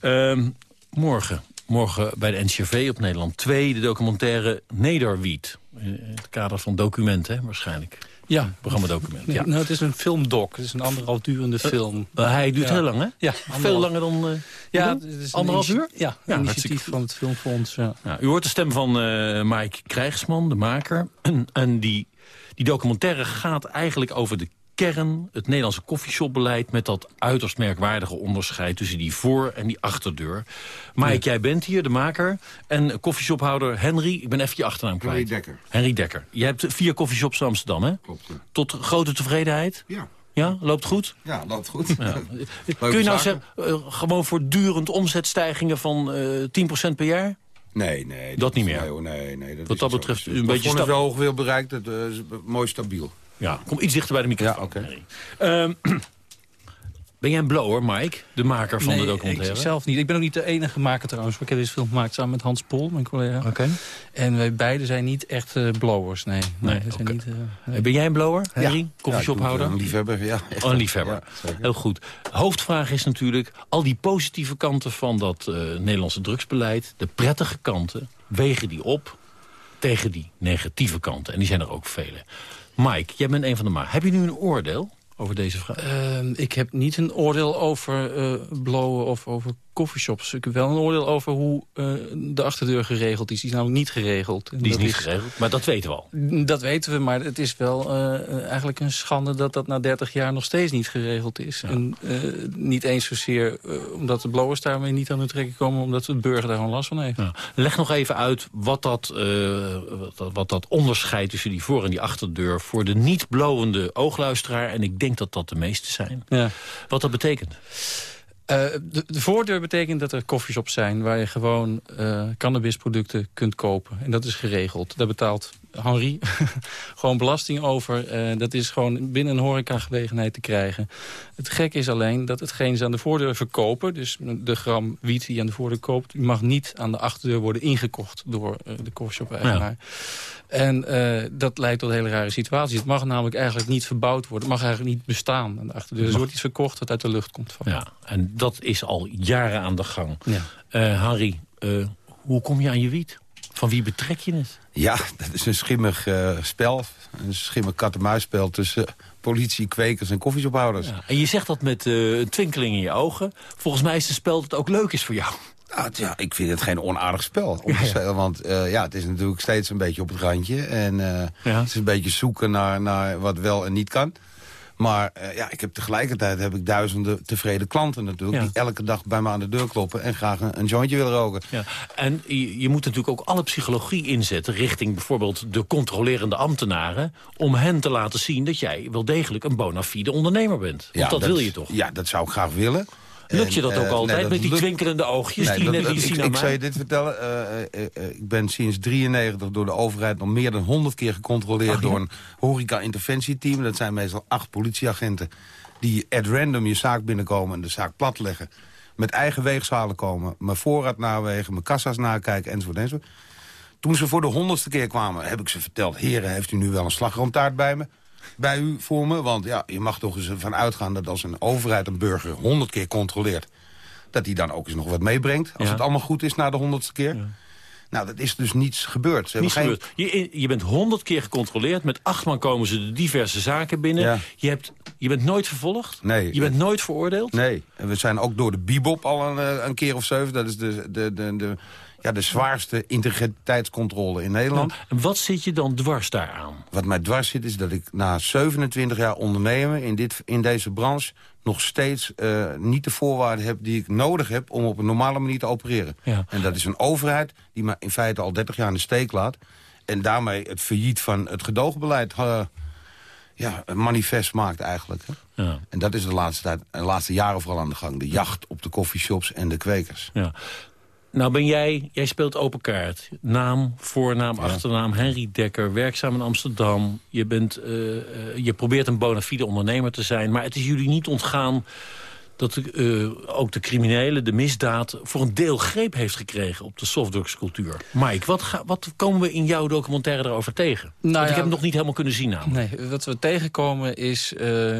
Ehm, morgen. Morgen bij de NCRV op Nederland 2. De documentaire Nederwiet. In het kader van documenten, hè, waarschijnlijk. Ja. Programmadocument. Nee, Ja. nou, het is een filmdoc. Het is een anderhalf durende film. Eh, hij duurt Ja. heel lang, hè? Ja. Veel langer dan... eh, Ja, het is anderhalf uur? Ja, Ja, initiatief hartstikke van het Filmfonds. Ja. U hoort de stem van eh Mike Krijgsman, de maker. En, <clears throat> en die, die documentaire gaat eigenlijk over de kern... het Nederlandse koffieshopbeleid... met dat uiterst merkwaardige onderscheid... tussen die voor- en die achterdeur. Mike, jij bent hier, de maker. En koffieshophouder Henry, ik ben even je achternaam kwijt. Henry Dekker. Henry Dekker. Je hebt vier koffieshops in Amsterdam, hè? Klopt. ja. Tot grote tevredenheid? Ja. Ja, loopt goed? Ja, loopt goed. Ja. <laughs> Kun je nou zeggen, eh, gewoon voortdurend omzetstijgingen van eh 10% per jaar? Nee, nee. Dat niet meer? Nee, hoor, nee, nee. Wat is dat betreft een Het beetje plafond is wel hoog bereikt, het eh, is mooi stabiel. Ja, kom iets dichter bij de microfoon. Ja, oké. Ehm, <clears throat> ben jij een blower, Mike? De maker van de Nee, documentaire? ik zelf niet. Ik ben ook niet de enige maker trouwens. Ik heb deze film gemaakt samen met Hans Pol, mijn collega. Oké. En wij beiden zijn niet echt eh, blowers, nee. nee, Nee, we zijn oké. niet, eh, nee. Ben jij een blower, Harry? Ja, Koffieshophouder? doe het, Een liefhebber, ja. echt. <laughs> Oh, een liefhebber. Ja. Heel goed. Hoofdvraag is natuurlijk... al die positieve kanten van dat eh, Nederlandse drugsbeleid... de prettige kanten, wegen die op tegen die negatieve kanten. En die zijn er ook vele. Mike, jij bent een van de maar. Heb je nu een oordeel over deze vraag? Ehm, ik heb niet een oordeel over eh blowen of over coffeeshops. Ik heb wel een oordeel over hoe eh, de achterdeur geregeld is. Die is namelijk niet geregeld. En die is niet geregeld, maar dat weten we al. Dat weten we, maar het is wel eh, eigenlijk een schande dat dat na 30 jaar nog steeds niet geregeld is. En eh, niet eens zozeer omdat de blowers daarmee niet aan hun trekken komen, omdat de burger daar gewoon last van heeft. Ja. Leg nog even uit wat dat, wat, dat, wat dat onderscheid tussen die voor- en die achterdeur... voor de niet-blowende oogluisteraar, en ik denk dat dat de meeste zijn... Ja. wat dat betekent. Eh, de, de voordeur betekent dat er koffieshops zijn... waar je gewoon eh, cannabisproducten kunt kopen. En dat is geregeld. Daar betaalt Henri <laughs> gewoon belasting over. Eh, dat is gewoon binnen een horecagelegenheid te krijgen. Het gek is alleen dat hetgeen ze aan de voordeur verkopen... dus de gram wiet die je aan de voordeur koopt... die mag niet aan de achterdeur worden ingekocht door eh, de koffieshop-eigenaar. En eh, dat leidt tot hele rare situaties. Het mag namelijk eigenlijk niet verbouwd worden. Het mag eigenlijk niet bestaan aan de achterdeur. Dus er wordt iets verkocht dat uit de lucht komt. Van. Ja, en dat is al jaren aan de gang. Ja. Harry, hoe kom je aan je wiet? Van wie betrek je het? Ja, dat is een schimmig eh, spel. Een schimmig kat-en-muisspel tussen politie, kwekers en koffieshophouders. Ja. En je zegt dat met eh, een twinkeling in je ogen. Volgens mij is het spel dat ook leuk is voor jou. Nou, ja, ik vind het geen onaardig spel. Want eh, ja, het is natuurlijk steeds een beetje op het randje. En het is een beetje zoeken naar, naar wat wel en niet kan. Maar eh, ja, ik heb tegelijkertijd heb ik duizenden tevreden klanten natuurlijk... Ja. die elke dag bij me aan de deur kloppen en graag een, een jointje willen roken. Ja. En je, je moet natuurlijk ook alle psychologie inzetten... richting bijvoorbeeld de controlerende ambtenaren... om hen te laten zien dat jij wel degelijk een bona fide ondernemer bent. Want dat, wil je toch? Ja, dat zou ik graag willen. Lukt je dat En, ook eh, altijd nee, dat met die twinkelende oogjes Nee, die dat- net dat- ik, zien ik mij? zou je dit vertellen. eh, eh, ik ben sinds 93 door de overheid nog meer dan 100 keer gecontroleerd... Ach, ja? door een horeca-interventieteam. Dat zijn meestal acht politieagenten die at random je zaak binnenkomen... en de zaak platleggen. Met eigen weegschalen komen. Mijn voorraad nawegen, mijn kassa's nakijken, enzovoort, enzovoort. Toen ze voor de honderdste keer kwamen, heb ik ze verteld... heren, heeft u nu wel een slagroomtaart bij me? Bij u voor me? Want ja, je mag toch eens ervan uitgaan dat als een overheid een burger honderd keer controleert... dat hij dan ook eens nog wat meebrengt. Als Ja. het allemaal goed is na de honderdste keer. Nou, dat is dus niets gebeurd. Ze Niets gebeurd. Je, je bent honderd keer gecontroleerd. Met acht man komen ze de diverse zaken binnen. Ja. Je, hebt, je bent nooit vervolgd. Nee. Je bent nooit veroordeeld. Nee, en we zijn ook door de Bibop al een, eh, een keer of zeven. Dat is de, de, de, de, ja, de zwaarste integriteitscontrole in Nederland. En wat zit je dan dwars daaraan? Wat mij dwars zit is dat ik na 27 jaar ondernemen in, dit, in deze branche... nog steeds eh, niet de voorwaarden heb die ik nodig heb... om op een normale manier te opereren. Ja. En dat is een overheid die me in feite al 30 jaar in de steek laat... en daarmee het failliet van het gedoogbeleid... eh, ja, een manifest maakt eigenlijk. Hè? Ja. En dat is de laatste, tijd, de laatste jaren vooral aan de gang. De jacht op de coffeeshops en de kwekers. Ja. Nou ben jij, jij speelt open kaart. Naam, voornaam, achternaam, Henry Dekker, werkzaam in Amsterdam. Je, bent, eh, eh, je probeert een bona fide ondernemer te zijn. Maar het is jullie niet ontgaan dat eh, ook de criminele, de misdaad... voor een deel greep heeft gekregen op de softdrugscultuur. Mike, wat, ga, wat komen we in jouw documentaire erover tegen? Want ik heb hem nog niet helemaal kunnen zien namelijk. Nee, wat we tegenkomen is... eh,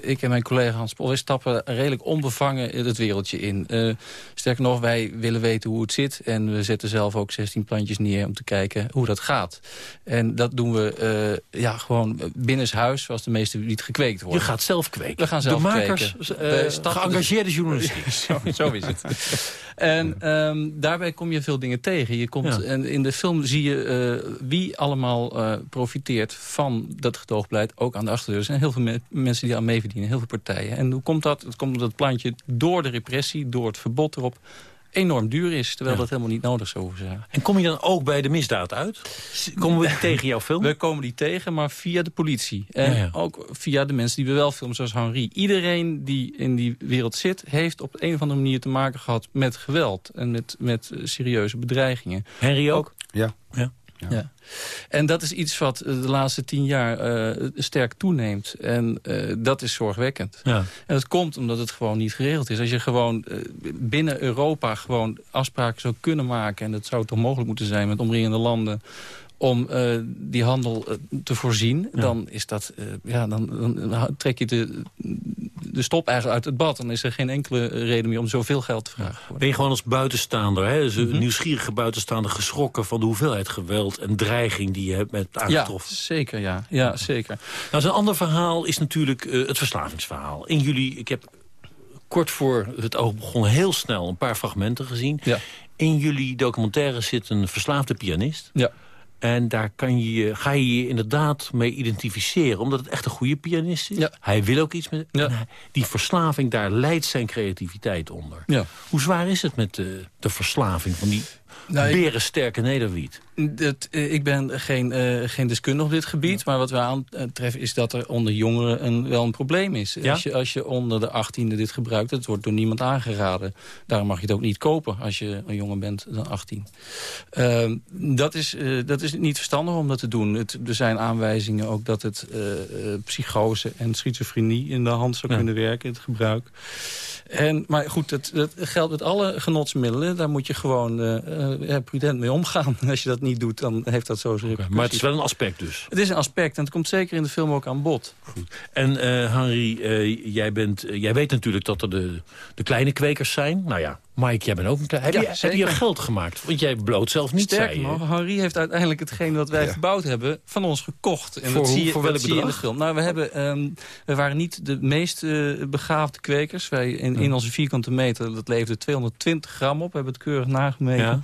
ik en mijn collega Hans Pol, wij stappen redelijk onbevangen het wereldje in. Eh, sterker nog, wij willen weten hoe het zit. En we zetten zelf ook 16 plantjes neer om te kijken hoe dat gaat. En dat doen we ja, gewoon binnenshuis, zoals de meeste niet gekweekt worden. Je gaat zelf kweken. We gaan zelf de makers, kweken. Eh, geëngageerde journalistiek. <laughs> zo, zo is het. En ehm, daarbij kom je veel dingen tegen. Je komt, Ja. en in de film zie je eh, wie allemaal eh, profiteert van dat gedoogbeleid, ook aan de achterdeur. Er zijn heel veel me- mensen die aan meeverdienen, heel veel partijen. En hoe komt dat? Het komt omdat het plantje door de repressie, door het verbod erop, enorm duur is. Terwijl dat helemaal niet nodig zou zijn. En kom je dan ook bij de misdaad uit? Komen we die tegen jouw film? We komen die tegen, maar via de politie. En Ja, ja. ook via de mensen die we wel filmen, zoals Henri. Iedereen die in die wereld zit, heeft op een of andere manier te maken gehad met geweld. En met, met eh, serieuze bedreigingen. Henry ook? Ja. ja. Ja. En dat is iets wat eh, de laatste tien jaar eh, sterk toeneemt. En eh, dat is zorgwekkend. Ja. En dat komt omdat het gewoon niet geregeld is. Als je gewoon binnen Europa gewoon afspraken zou kunnen maken... en dat zou toch mogelijk moeten zijn met omringende landen om eh, die handel eh, te voorzien, dan, is dat, eh, ja, dan, dan trek je de, de stop eigenlijk uit het bad. Dan is er geen enkele reden meer om zoveel geld te vragen. Ben je gewoon als buitenstaander, hè? Dus een Mhm. nieuwsgierige buitenstaander... geschrokken van de hoeveelheid geweld en dreiging die je hebt met aangetroffen? Ja, zeker, ja. ja zeker. Nou, een ander verhaal is natuurlijk het verslavingsverhaal. In jullie, ik heb kort voor het oog begonnen heel snel een paar fragmenten gezien. Ja. In jullie documentaire zit een verslaafde pianist. Ja. En daar kan je, ga je je inderdaad mee identificeren. Omdat het echt een goede pianist is. Ja. Hij wil ook iets met... hij- die verslaving, daar leidt zijn creativiteit onder. Ja. Hoe zwaar is het met de, de verslaving van die Nou, berensterke nederwiet? Dat, eh, ik ben geen, eh, geen deskundige op dit gebied. Maar wat we aantreffen is dat er onder jongeren een, wel een probleem is. Ja? Als, je, als je onder de 18e dit gebruikt, het wordt door niemand aangeraden. Daarom mag je het ook niet kopen als je een jonger bent dan 18. Ehm, dat, is, eh, dat is niet verstandig om dat te doen. Het, er zijn aanwijzingen ook dat het psychose en schizofrenie in de hand zou Ja. kunnen werken, het gebruik. En, maar goed, dat, dat geldt met alle genotsmiddelen. Daar moet je gewoon eh, eh, prudent mee omgaan. <laughs> Als je dat niet doet, dan heeft dat zo zijn Maar het is wel een aspect dus. Het is een aspect en het komt zeker in de film ook aan bod. En eh Henry, eh, jij, bent, jij weet natuurlijk dat er de, de kleine kwekers zijn. Nou ja, Mike, jij bent ook een klein... Heb, Ja, je, heb je geld gemaakt? Want jij bloot zelf niet, Sterker zei je. nog, Henri heeft uiteindelijk hetgeen wat wij verbouwd hebben... van ons gekocht. En Voor dat hoe- zie je, voor dat welk zie je in de film. Nou, we, hebben, ehm, we waren niet de meest eh, begaafde kwekers. Wij, in, in onze vierkante meter, dat leverde 220 gram op. We hebben het keurig nagemeten. Ja.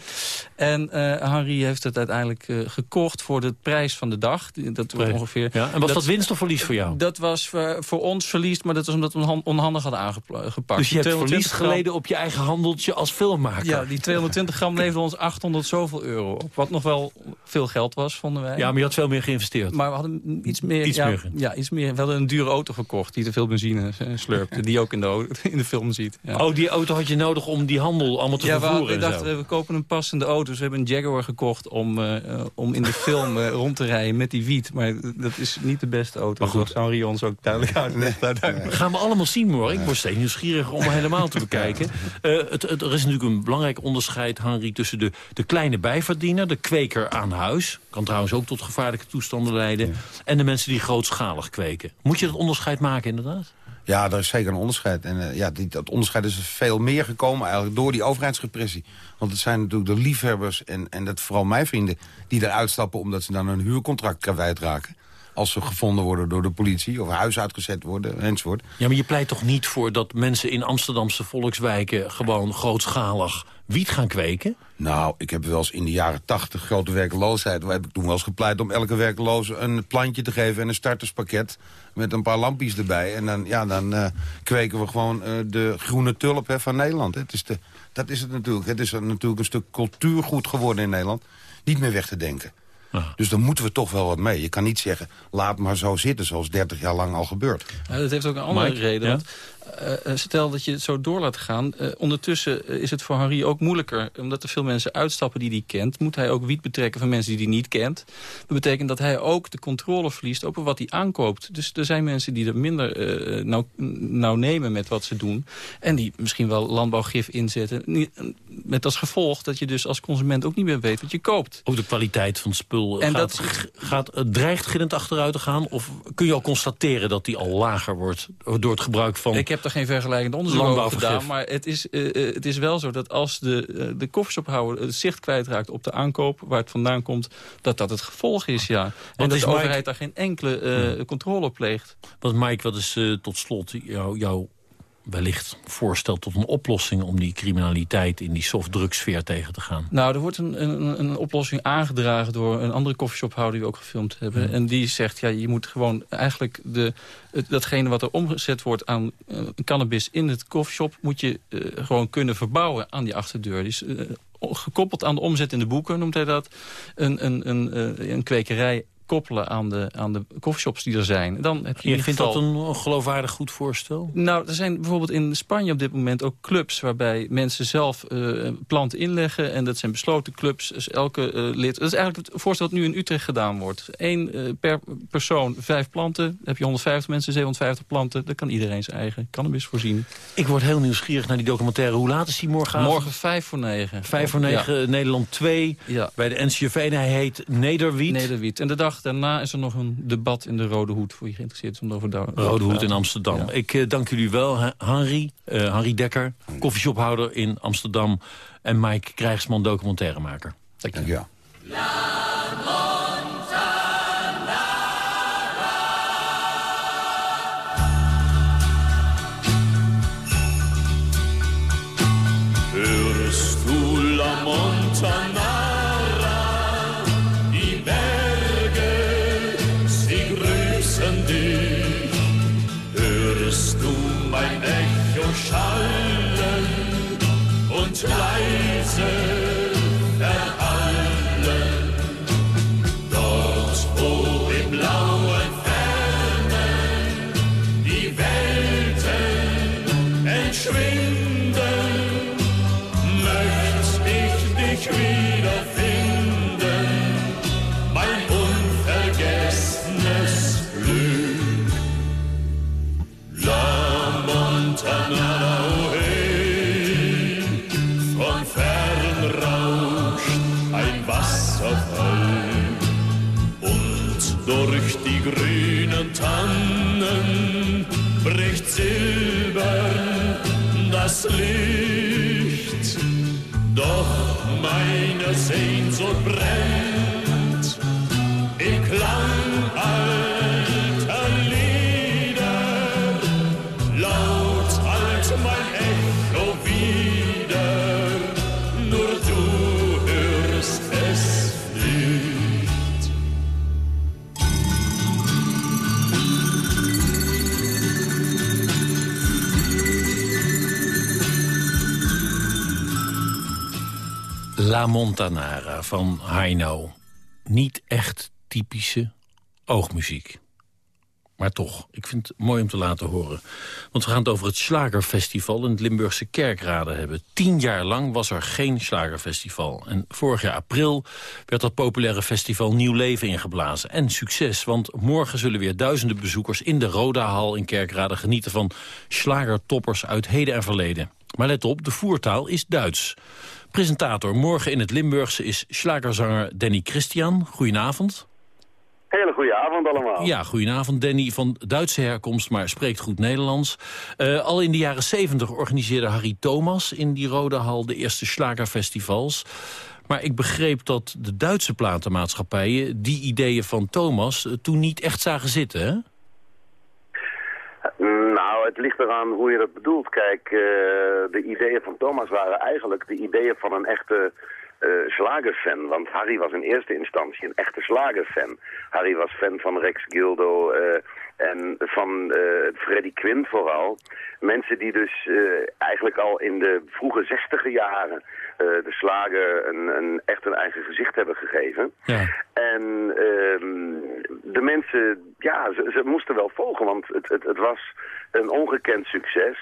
En eh Henri heeft het uiteindelijk eh, gekocht voor de prijs van de dag. Dat was ongeveer... Ja, en was dat winst of verlies voor jou? Dat was voor, voor ons verlies, maar dat was omdat we onhandig hadden aangepakt. Dus je hebt verlies 220 gram- geleden op je eigen handeltje als filmmaker. Ja, die 220 gram <laughs> leverde ons 800 zoveel euro op. Wat nog wel veel geld was, vonden wij. Ja, maar je had veel meer geïnvesteerd. Maar we hadden iets meer... Iets ja, meer. Ja, iets meer. We hadden een dure auto gekocht die te veel benzine eh, slurpte. die je ook in de, <laughs> in de film ziet. Ja. Oh, die auto had je nodig om die handel allemaal te ja, vervoeren hadden- we en dachten, we kopen een passende auto. Dus we hebben een Jaguar gekocht om, eh, om in de film eh, rond te rijden met die wiet. Maar dat is niet de beste auto. Maar goed, Henri ons ook duidelijk uitlegt. uiteindelijk. gaan we allemaal zien, hoor. Ik word steeds nieuwsgierig om helemaal te bekijken. Eh, het, het, er is natuurlijk een belangrijk onderscheid, Henri, tussen de, de kleine bijverdiener... de kweker aan huis, kan trouwens ook tot gevaarlijke toestanden leiden... en de mensen die grootschalig kweken. Moet je dat onderscheid maken, inderdaad? Ja, er is zeker een onderscheid. En eh, ja, die, dat onderscheid is veel meer gekomen eigenlijk door die overheidsrepressie. Want het zijn natuurlijk de liefhebbers en, en dat vooral mijn vrienden... die eruit stappen omdat ze dan een huurcontract kwijtraken. Als ze gevonden worden door de politie of huis uitgezet worden enzovoort. Ja, maar je pleit toch niet voor dat mensen in Amsterdamse volkswijken... gewoon grootschalig wiet gaan kweken? Nou, ik heb wel eens in de jaren tachtig grote werkloosheid... waar heb ik toen wel eens gepleit om elke werkloze een plantje te geven... en een starterspakket met een paar lampjes erbij. En dan, ja, dan eh, kweken we gewoon eh, de groene tulp hè, van Nederland. Het is de, dat is het natuurlijk. Het is natuurlijk een stuk cultuurgoed geworden in Nederland. Niet meer weg te denken. Dus daar moeten we toch wel wat mee. Je kan niet zeggen, laat maar zo zitten zoals 30 jaar lang al gebeurt. Ja, dat heeft ook een andere Mike, reden. ja? Want, eh, eh, stel dat je het zo door laat gaan. eh, ondertussen is het voor Henri ook moeilijker. Omdat er veel mensen uitstappen die hij kent. Moet hij ook wiet betrekken van mensen die hij niet kent. Dat betekent dat hij ook de controle verliest over wat hij aankoopt. Dus er zijn mensen die er minder eh, nou, nou nemen met wat ze doen. En die misschien wel landbouwgif inzetten. Met als gevolg dat je dus als consument ook niet meer weet wat je koopt. Ook de kwaliteit van het spul En gaat, dat- gaat, dreigt gillend achteruit te gaan? Of kun je al constateren dat die al lager wordt door het gebruik van Ik heb er geen vergelijkend onderzoek over gedaan. Maar het is, eh, eh, het is wel zo dat als de, eh, de het zicht kwijtraakt op de aankoop... waar het vandaan komt, dat dat het gevolg is, ja. En dat de Mike- overheid daar geen enkele controle op pleegt. Want Mike, wat is tot slot jouw, jouw wellicht voorstelt tot een oplossing... om die criminaliteit in die softdrugsfeer tegen te gaan? Nou, er wordt een, een, een oplossing aangedragen door een andere koffieshophouder... die we ook gefilmd hebben. En die zegt, ja, je moet gewoon eigenlijk de, het- datgene wat er omgezet wordt aan eh, cannabis in het koffieshop... moet je eh, gewoon kunnen verbouwen aan die achterdeur. Dus eh, gekoppeld aan de omzet in de boeken, noemt hij dat. Een, een, een, een kwekerij koppelen aan de, aan de koffieshops die er zijn. Dan heb je vindt geval... dat een geloofwaardig goed voorstel? Nou, er zijn bijvoorbeeld in Spanje op dit moment ook clubs... waarbij mensen zelf eh, planten inleggen. En dat zijn besloten clubs. Dus elke eh, lid... Dat is eigenlijk het voorstel dat nu in Utrecht gedaan wordt. Eén eh, per persoon vijf planten. Dan heb je 150 mensen, 750 planten. Dan kan iedereen zijn eigen cannabis voorzien. Ik word heel nieuwsgierig naar die documentaire. Hoe laat is die morgen? Morgen vijf voor negen. Vijf voor negen, Nederland 2. Ja. Bij de NCRV. En hij heet Nederwiet. Nederwiet. En de dag daarna is er nog een debat in de Rode Hoed... voor je geïnteresseerd is om over daar Rode Hoed in Amsterdam. Ik eh, dank jullie wel, Henry, eh Henry Dekker, koffieshophouder in Amsterdam... en Mike Krijgsman, documentairemaker. Dank je. Hörst Licht. Doch meine Sehnsucht brennt La Montanara van Heino. Niet echt typische oogmuziek. Maar toch, ik vind het mooi om te laten horen. Want we gaan het over het Slagerfestival in het Limburgse Kerkrade hebben. Tien jaar lang was er geen Slagerfestival. En vorig jaar april werd dat populaire festival nieuw leven ingeblazen. En succes, want morgen zullen weer duizenden bezoekers... in de Rodahal in Kerkrade genieten van slagertoppers uit heden en verleden. Maar let op, de voertaal is Duits. Presentator morgen in het Limburgse is slagerzanger Danny Christian. Goedenavond. Hele goede avond allemaal. Ja, goedenavond Danny, van Duitse herkomst, maar spreekt goed Nederlands. Eh, al in de jaren 70 organiseerde Harry Thomas in die Rode Hal de eerste slagerfestivals. Maar ik begreep dat de Duitse platenmaatschappijen die ideeën van Thomas eh, toen niet echt zagen zitten, hè? Nou, het ligt eraan hoe je dat bedoelt. Kijk, eh, de ideeën van Thomas waren eigenlijk de ideeën van een echte eh slagerfan. Want Harry was in eerste instantie een echte slagerfan. Harry was fan van Rex Gildo eh, en van eh Freddie Quinn vooral. Mensen die dus eigenlijk al in de vroege zestiger jaren de slager een, een, echt een eigen gezicht hebben gegeven. Ja. En ehm, de mensen, ja, ze, ze moesten wel volgen, want het, het, het was een ongekend succes.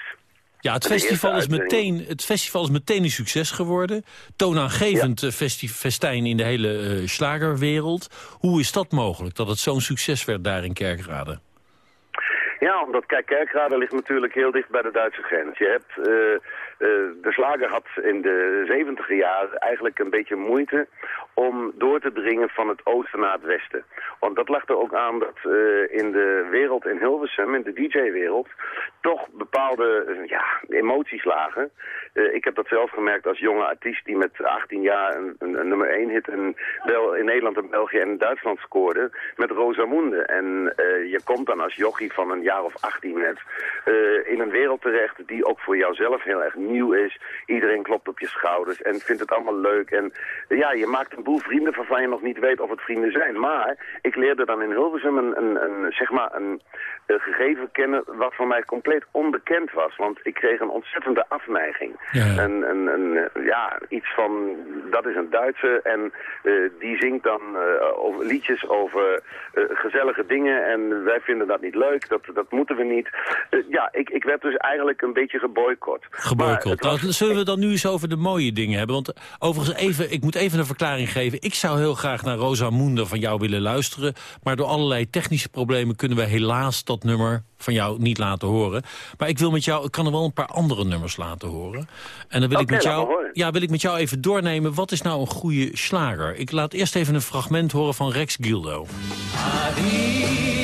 Ja, het festival, is meteen, het festival is meteen een succes geworden. Toonaangevend eh, festi- festijn in de hele eh slagerwereld. Hoe is dat mogelijk, dat het zo'n succes werd daar in Kerkrade? Ja, omdat kijk, Kerkrade ligt natuurlijk heel dicht bij de Duitse grens. Je hebt, eh, eh, de slager had in de zeventiger jaren eigenlijk een beetje moeite om door te dringen van het oosten naar het westen. Want dat lag er ook aan dat eh, in de wereld in Hilversum, in de DJ-wereld, toch bepaalde eh, ja, emoties lagen. Eh, ik heb dat zelf gemerkt als jonge artiest die met 18 jaar een, nummer 1 hit in, Bel in Nederland en België en Duitsland scoorde met Rosamunde. En eh, je komt dan als jochie van een jaar of 18 net eh, in een wereld terecht die ook voor jouzelf heel erg nieuw is. Iedereen klopt op je schouders en vindt het allemaal leuk. En ja, je maakt een boel vrienden waarvan je nog niet weet of het vrienden zijn. Maar ik leerde dan in Hilversum een, een, een zeg maar een, een gegeven kennen wat voor mij compleet onbekend was. Want ik kreeg een ontzettende afneiging. Ja. Een, een, een, eh, ja, iets van, dat is een Duitse en eh, die zingt dan eh, over, liedjes over eh, gezellige dingen en wij vinden dat niet leuk, dat, dat moeten we niet. Ja, ik, ik werd dus eigenlijk een beetje geboycott. Geboycott. Nou, zullen we dan nu eens over de mooie dingen hebben? Want overigens, even, ik moet even een verklaring geven. Ik zou heel graag naar Rosa Moender van jou willen luisteren. Maar door allerlei technische problemen kunnen we helaas dat nummer van jou niet laten horen. Maar ik wil met jou, ik kan er wel een paar andere nummers laten horen. En dan wil ik met jou, ja, wil ik met jou even doornemen. Wat is nou een goede slager? Ik laat eerst even een fragment horen van Rex Gildo. Adio,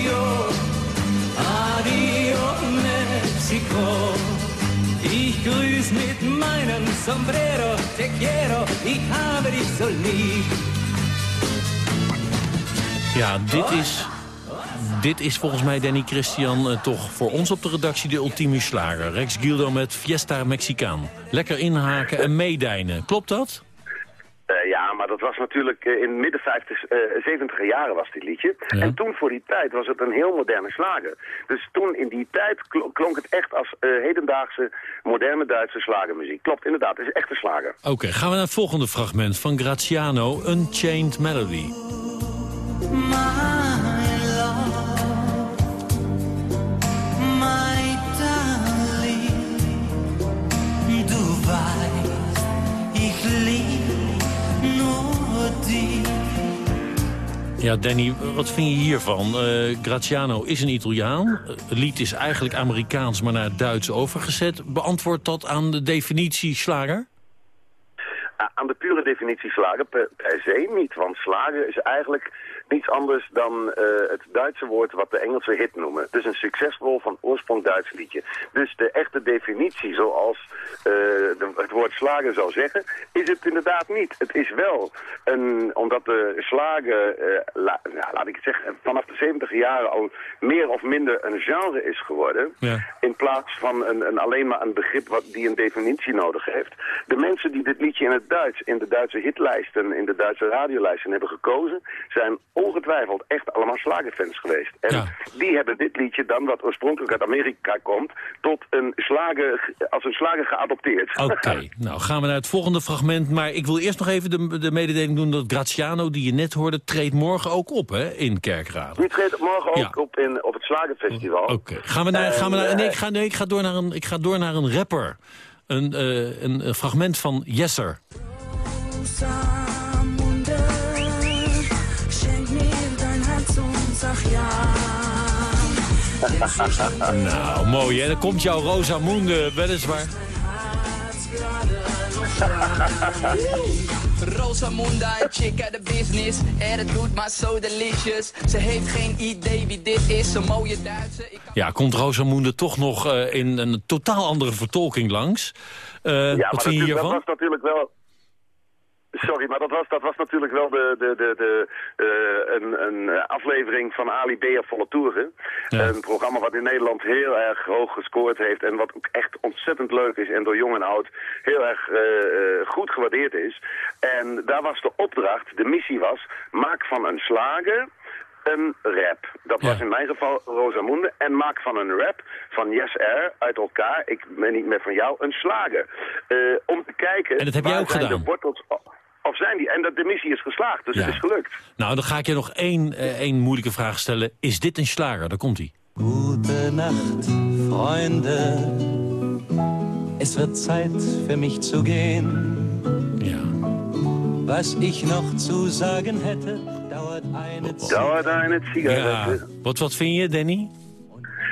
grüß mit meinem Sombrero, te quiero, ich habe dich so lieb. Ja, dit is, dit is volgens mij, Danny Christian, eh, toch voor ons op de redactie de ultieme slager. Rex Gildo met Fiesta Mexicaan. Lekker inhaken en meedijnen. Klopt dat? Dat was natuurlijk eh, in midden 50, eh 70 jaren was dit liedje. En toen voor die tijd was het een heel moderne slager. Dus toen in die tijd kl- klonk het echt als eh, hedendaagse moderne Duitse slagermuziek. Klopt, inderdaad, het is echt een slager. Oké, gaan we naar het volgende fragment van Graziano, Unchained Melody. My love, Ja, Danny, wat vind je hiervan? Eh, Graziano is een Italiaan. Het lied is eigenlijk Amerikaans, maar naar het Duits overgezet. Beantwoordt dat aan de definitie slager? Aan de pure definitie slager per, per se niet. Want slager is eigenlijk niets anders dan eh, het Duitse woord wat de Engelse hit noemen. Dus een succesvol van oorsprong Duits liedje. Dus de echte definitie zoals eh, de- het woord slager zou zeggen, is het inderdaad niet. Het is wel een, omdat de slager, eh, la- laat ik het zeggen, vanaf de 70 jaren al meer of minder een genre is geworden. Ja. In plaats van een, een, alleen maar een begrip wat, die een definitie nodig heeft. De mensen die dit liedje in het Duits, in de Duitse hitlijsten, in de Duitse radiolijsten hebben gekozen, zijn ongetwijfeld echt allemaal slagerfans geweest. En die hebben dit liedje dan, wat oorspronkelijk uit Amerika komt, tot een slager, als een slager geadopteerd. Oké, <laughs> nou gaan we naar het volgende fragment. Maar ik wil eerst nog even de, de mededeling doen dat Graziano, die je net hoorde, treedt morgen ook op hè, in Kerkrade. Die treedt morgen ook Ja. op, in, op het Slagerfestival. Oké, gaan we naar, gaan we naar, nee, ik ga, nee, ik ga door naar een, ik ga door naar een rapper. Een, eh, een, een fragment van Jesser. Nou, mooi hè. Dan komt jouw Rosamunde, weliswaar. <laughs> Rosamunda, een chick uit de business. En het doet maar zo delicious. Ze heeft geen idee wie dit is, een mooie Duitse. Ja, komt Rosamunde toch nog eh, in een totaal andere vertolking langs. Eh, Ja, wat maar vind je hiervan? dat was natuurlijk wel... Sorry, maar dat was, dat was natuurlijk wel de, de, de, de, eh, een, een aflevering van Ali B. op volle toeren. Een programma wat in Nederland heel erg hoog gescoord heeft... en wat ook echt ontzettend leuk is en door jong en oud heel erg eh, eh, goed gewaardeerd is. En daar was de opdracht, de missie was... maak van een slager een rap. Dat was in mijn geval Rosamunde. En maak van een rap van Yes R uit elkaar, ik ben niet meer van jou, een slager. Om te kijken... En dat heb jij ook gedaan? De wortels, of zijn die? En dat de missie is geslaagd, dus Ja. het is gelukt. Nou, dan ga ik je nog één, eh, één moeilijke vraag stellen. Is dit een slager? Daar komt hij. Gute Nacht, Freunde. Es wird Zeit für mich zu gehen. Was ich noch zu sagen hätte, dauert eine Dauert eine Ja. sigaret. Wat, wat vind je, Danny?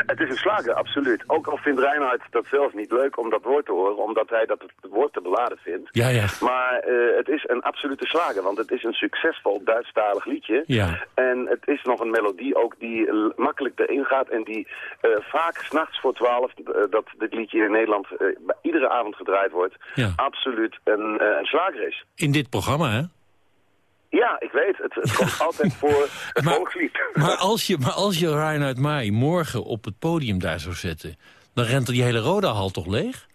Het is een slager, absoluut. Ook al vindt Reinhard dat zelf niet leuk om dat woord te horen, omdat hij dat het woord te beladen vindt. Ja, ja. Maar eh, het is een absolute slager, want het is een succesvol Duitsstalig liedje. Ja. En het is nog een melodie ook die l- makkelijk erin gaat en die eh, vaak s'nachts voor twaalf, eh, dat dit liedje in Nederland eh, iedere avond gedraaid wordt, Ja. absoluut een, eh, een slager is. In dit programma, hè? Ja, ik weet. Het, het komt <laughs> altijd voor het volkslied. Maar als je, maar als je Reinhard Mai morgen op het podium daar zou zetten... dan rent er die hele Roda-hal toch leeg?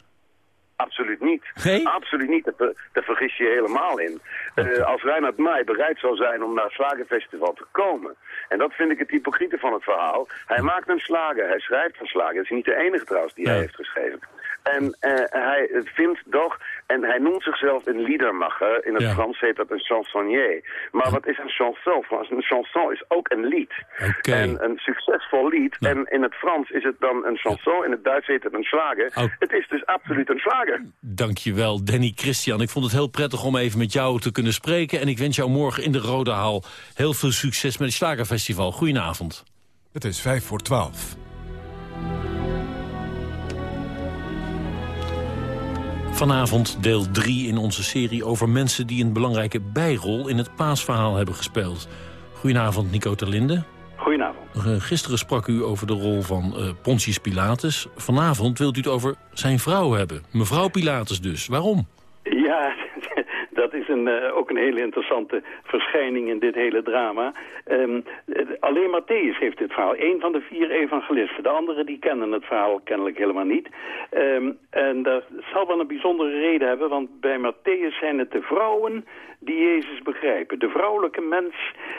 Absoluut niet. Absoluut niet. Daar, ver- daar vergis je helemaal in. Eh, als Reinhard Mai bereid zou zijn om naar het Slagerfestival te komen... en dat vind ik het hypocriete van het verhaal... hij maakt een slager, hij schrijft een slager. Dat is niet de enige trouwens die hij heeft geschreven. En eh, hij vindt toch, en hij noemt zichzelf een liedermacher. In het Ja. Frans heet dat een chansonnier. Maar wat is een chanson? Een chanson is ook een lied. En een succesvol lied. En in het Frans is het dan een chanson, in het Duits heet het een slager. Het is dus absoluut een slager. Dankjewel, Danny Christian. Ik vond het heel prettig om even met jou te kunnen spreken. En ik wens jou morgen in de Rode Hal heel veel succes met het Slagerfestival. Goedenavond. Het is vijf voor twaalf. Vanavond deel 3 in onze serie over mensen die een belangrijke bijrol in het paasverhaal hebben gespeeld. Goedenavond, Nico Terlinde. Goedenavond. Uh, gisteren sprak u over de rol van uh, Pontius Pilatus. Vanavond wilt u het over zijn vrouw hebben. Mevrouw Pilatus dus. Waarom? Ja, dat is een, uh, ook een hele interessante verschijning in dit hele drama. Um, alleen Matthäus heeft dit verhaal. Een van de vier evangelisten. De anderen die kennen het verhaal kennelijk helemaal niet. Um, en dat zal wel een bijzondere reden hebben, want bij Matthäus zijn het de vrouwen die Jezus begrijpen. De vrouwelijke mens,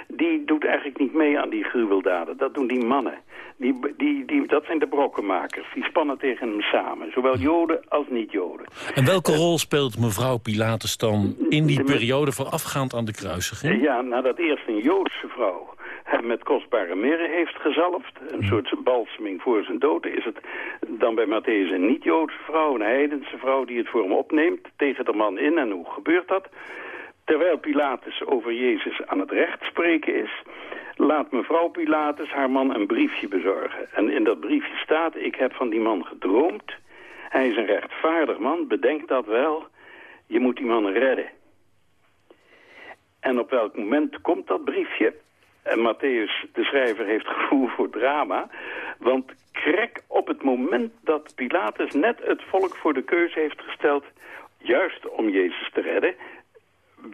die doet eigenlijk niet mee aan die gruweldaden. Dat doen die mannen. Die, die, die, dat zijn de brokkenmakers. Die spannen tegen hem samen. Zowel joden als niet-joden. En welke rol speelt mevrouw Pilatus dan in die periode voorafgaand aan de kruisiging? Ja, nadat eerst een Joodse vrouw hem met kostbare mirre heeft gezalfd, een soort balseming voor zijn dood, is het dan bij Matthäus een niet-Joodse vrouw, een heidense vrouw die het voor hem opneemt, tegen de man in. En hoe gebeurt dat? Terwijl Pilatus over Jezus aan het recht spreken is, laat mevrouw Pilatus haar man een briefje bezorgen. En in dat briefje staat, ik heb van die man gedroomd. Hij is een rechtvaardig man, bedenk dat wel. Je moet die man redden. En op welk moment komt dat briefje? En Matthäus, de schrijver, heeft gevoel voor drama. Want krek op het moment dat Pilatus net het volk voor de keuze heeft gesteld... juist om Jezus te redden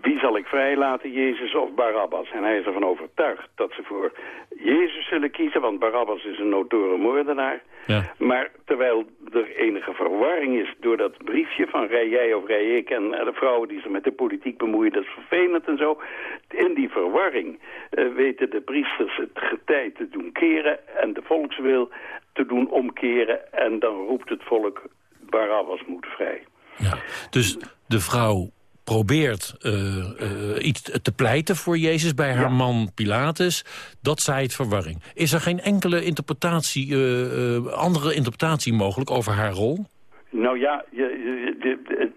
wie zal ik vrijlaten, Jezus of Barabbas? En hij is ervan overtuigd dat ze voor Jezus zullen kiezen, want Barabbas is een notoire moordenaar. Ja. Maar terwijl er enige verwarring is door dat briefje van rij jij of rij ik... en de vrouwen die zich met de politiek bemoeien, dat is vervelend en zo. In die verwarring uh, weten de priesters het getij te doen keren... en de volkswil te doen omkeren. En dan roept het volk, Barabbas moet vrij. Ja. Dus de vrouw probeert uh, uh, iets te pleiten voor Jezus bij haar ja. man Pilatus. Dat zaait verwarring. Is er geen enkele interpretatie, uh, andere interpretatie mogelijk over haar rol? Nou ja, je, de,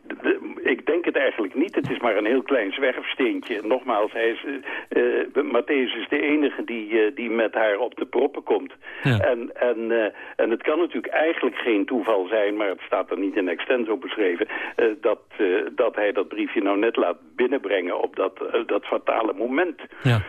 denk het eigenlijk niet. Het is maar een heel klein zwerfsteentje. Nogmaals, hij is, uh, Matthäus is de enige die, uh, die met haar op de proppen komt. Ja. En, en, uh, en het kan natuurlijk eigenlijk geen toeval zijn, maar het staat er niet in extenso beschreven, dat, dat hij dat briefje nou net laat binnenbrengen op dat, dat fatale moment. Ja.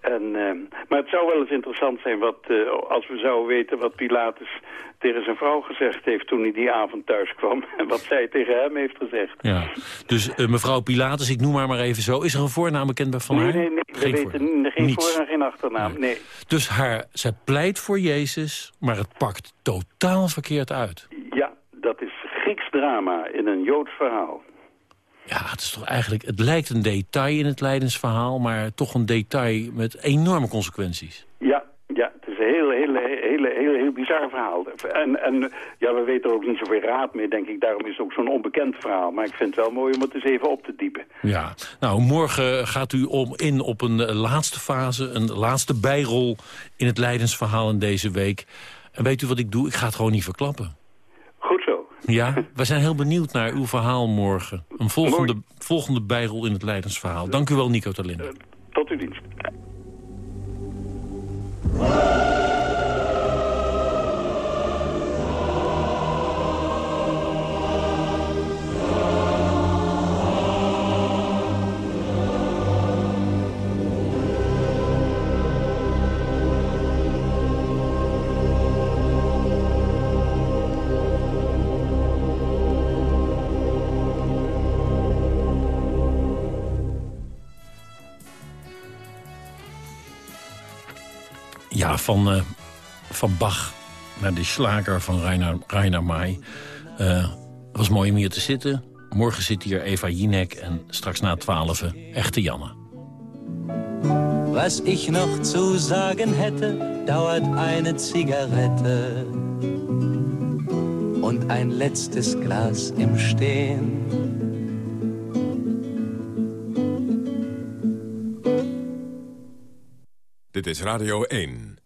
En, uh, maar het zou wel eens interessant zijn wat, uh, als we zouden weten wat Pilatus tegen zijn vrouw gezegd heeft toen hij die avond thuis kwam. <laughs> En wat zij tegen hem heeft gezegd. Ja. Dus uh, mevrouw Pilatus, ik noem haar maar even zo. Is er een voornaam bekend van nee, haar? Nee, nee, geen we weten geen voor- en geen achternaam. Nee. nee. Dus haar, zij pleit voor Jezus, maar het pakt totaal verkeerd uit. Ja, dat is Grieks drama in een Joods verhaal. Ja, het is toch eigenlijk, het lijkt een detail in het lijdensverhaal, maar toch een detail met enorme consequenties. Ja, ja, het is een heel, heel, heel, heel, heel bizar verhaal. En, en ja, we weten er ook niet zoveel raad mee, denk ik. Daarom is het ook zo'n onbekend verhaal. Maar ik vind het wel mooi om het eens even op te diepen. Ja, nou, morgen gaat u om in op een laatste fase, een laatste bijrol in het lijdensverhaal in deze week. En weet u wat ik doe? Ik ga het gewoon niet verklappen. Ja, we zijn heel benieuwd naar uw verhaal morgen. Een volgende, volgende bijrol in het Leidensverhaal. Dank u wel, Nico Terlinde. Uh, tot uw dienst. Ja, van, uh, van Bach naar de slager van Rainer, Rainer Mai. Uh, was mooi om hier te zitten. Morgen zit hier Eva Jinek en straks na twaalf echte Janne. Was ich noch zu sagen hätte, dauert eine Zigarette und ein letztes Glas im Stehen. Dit is Radio 1.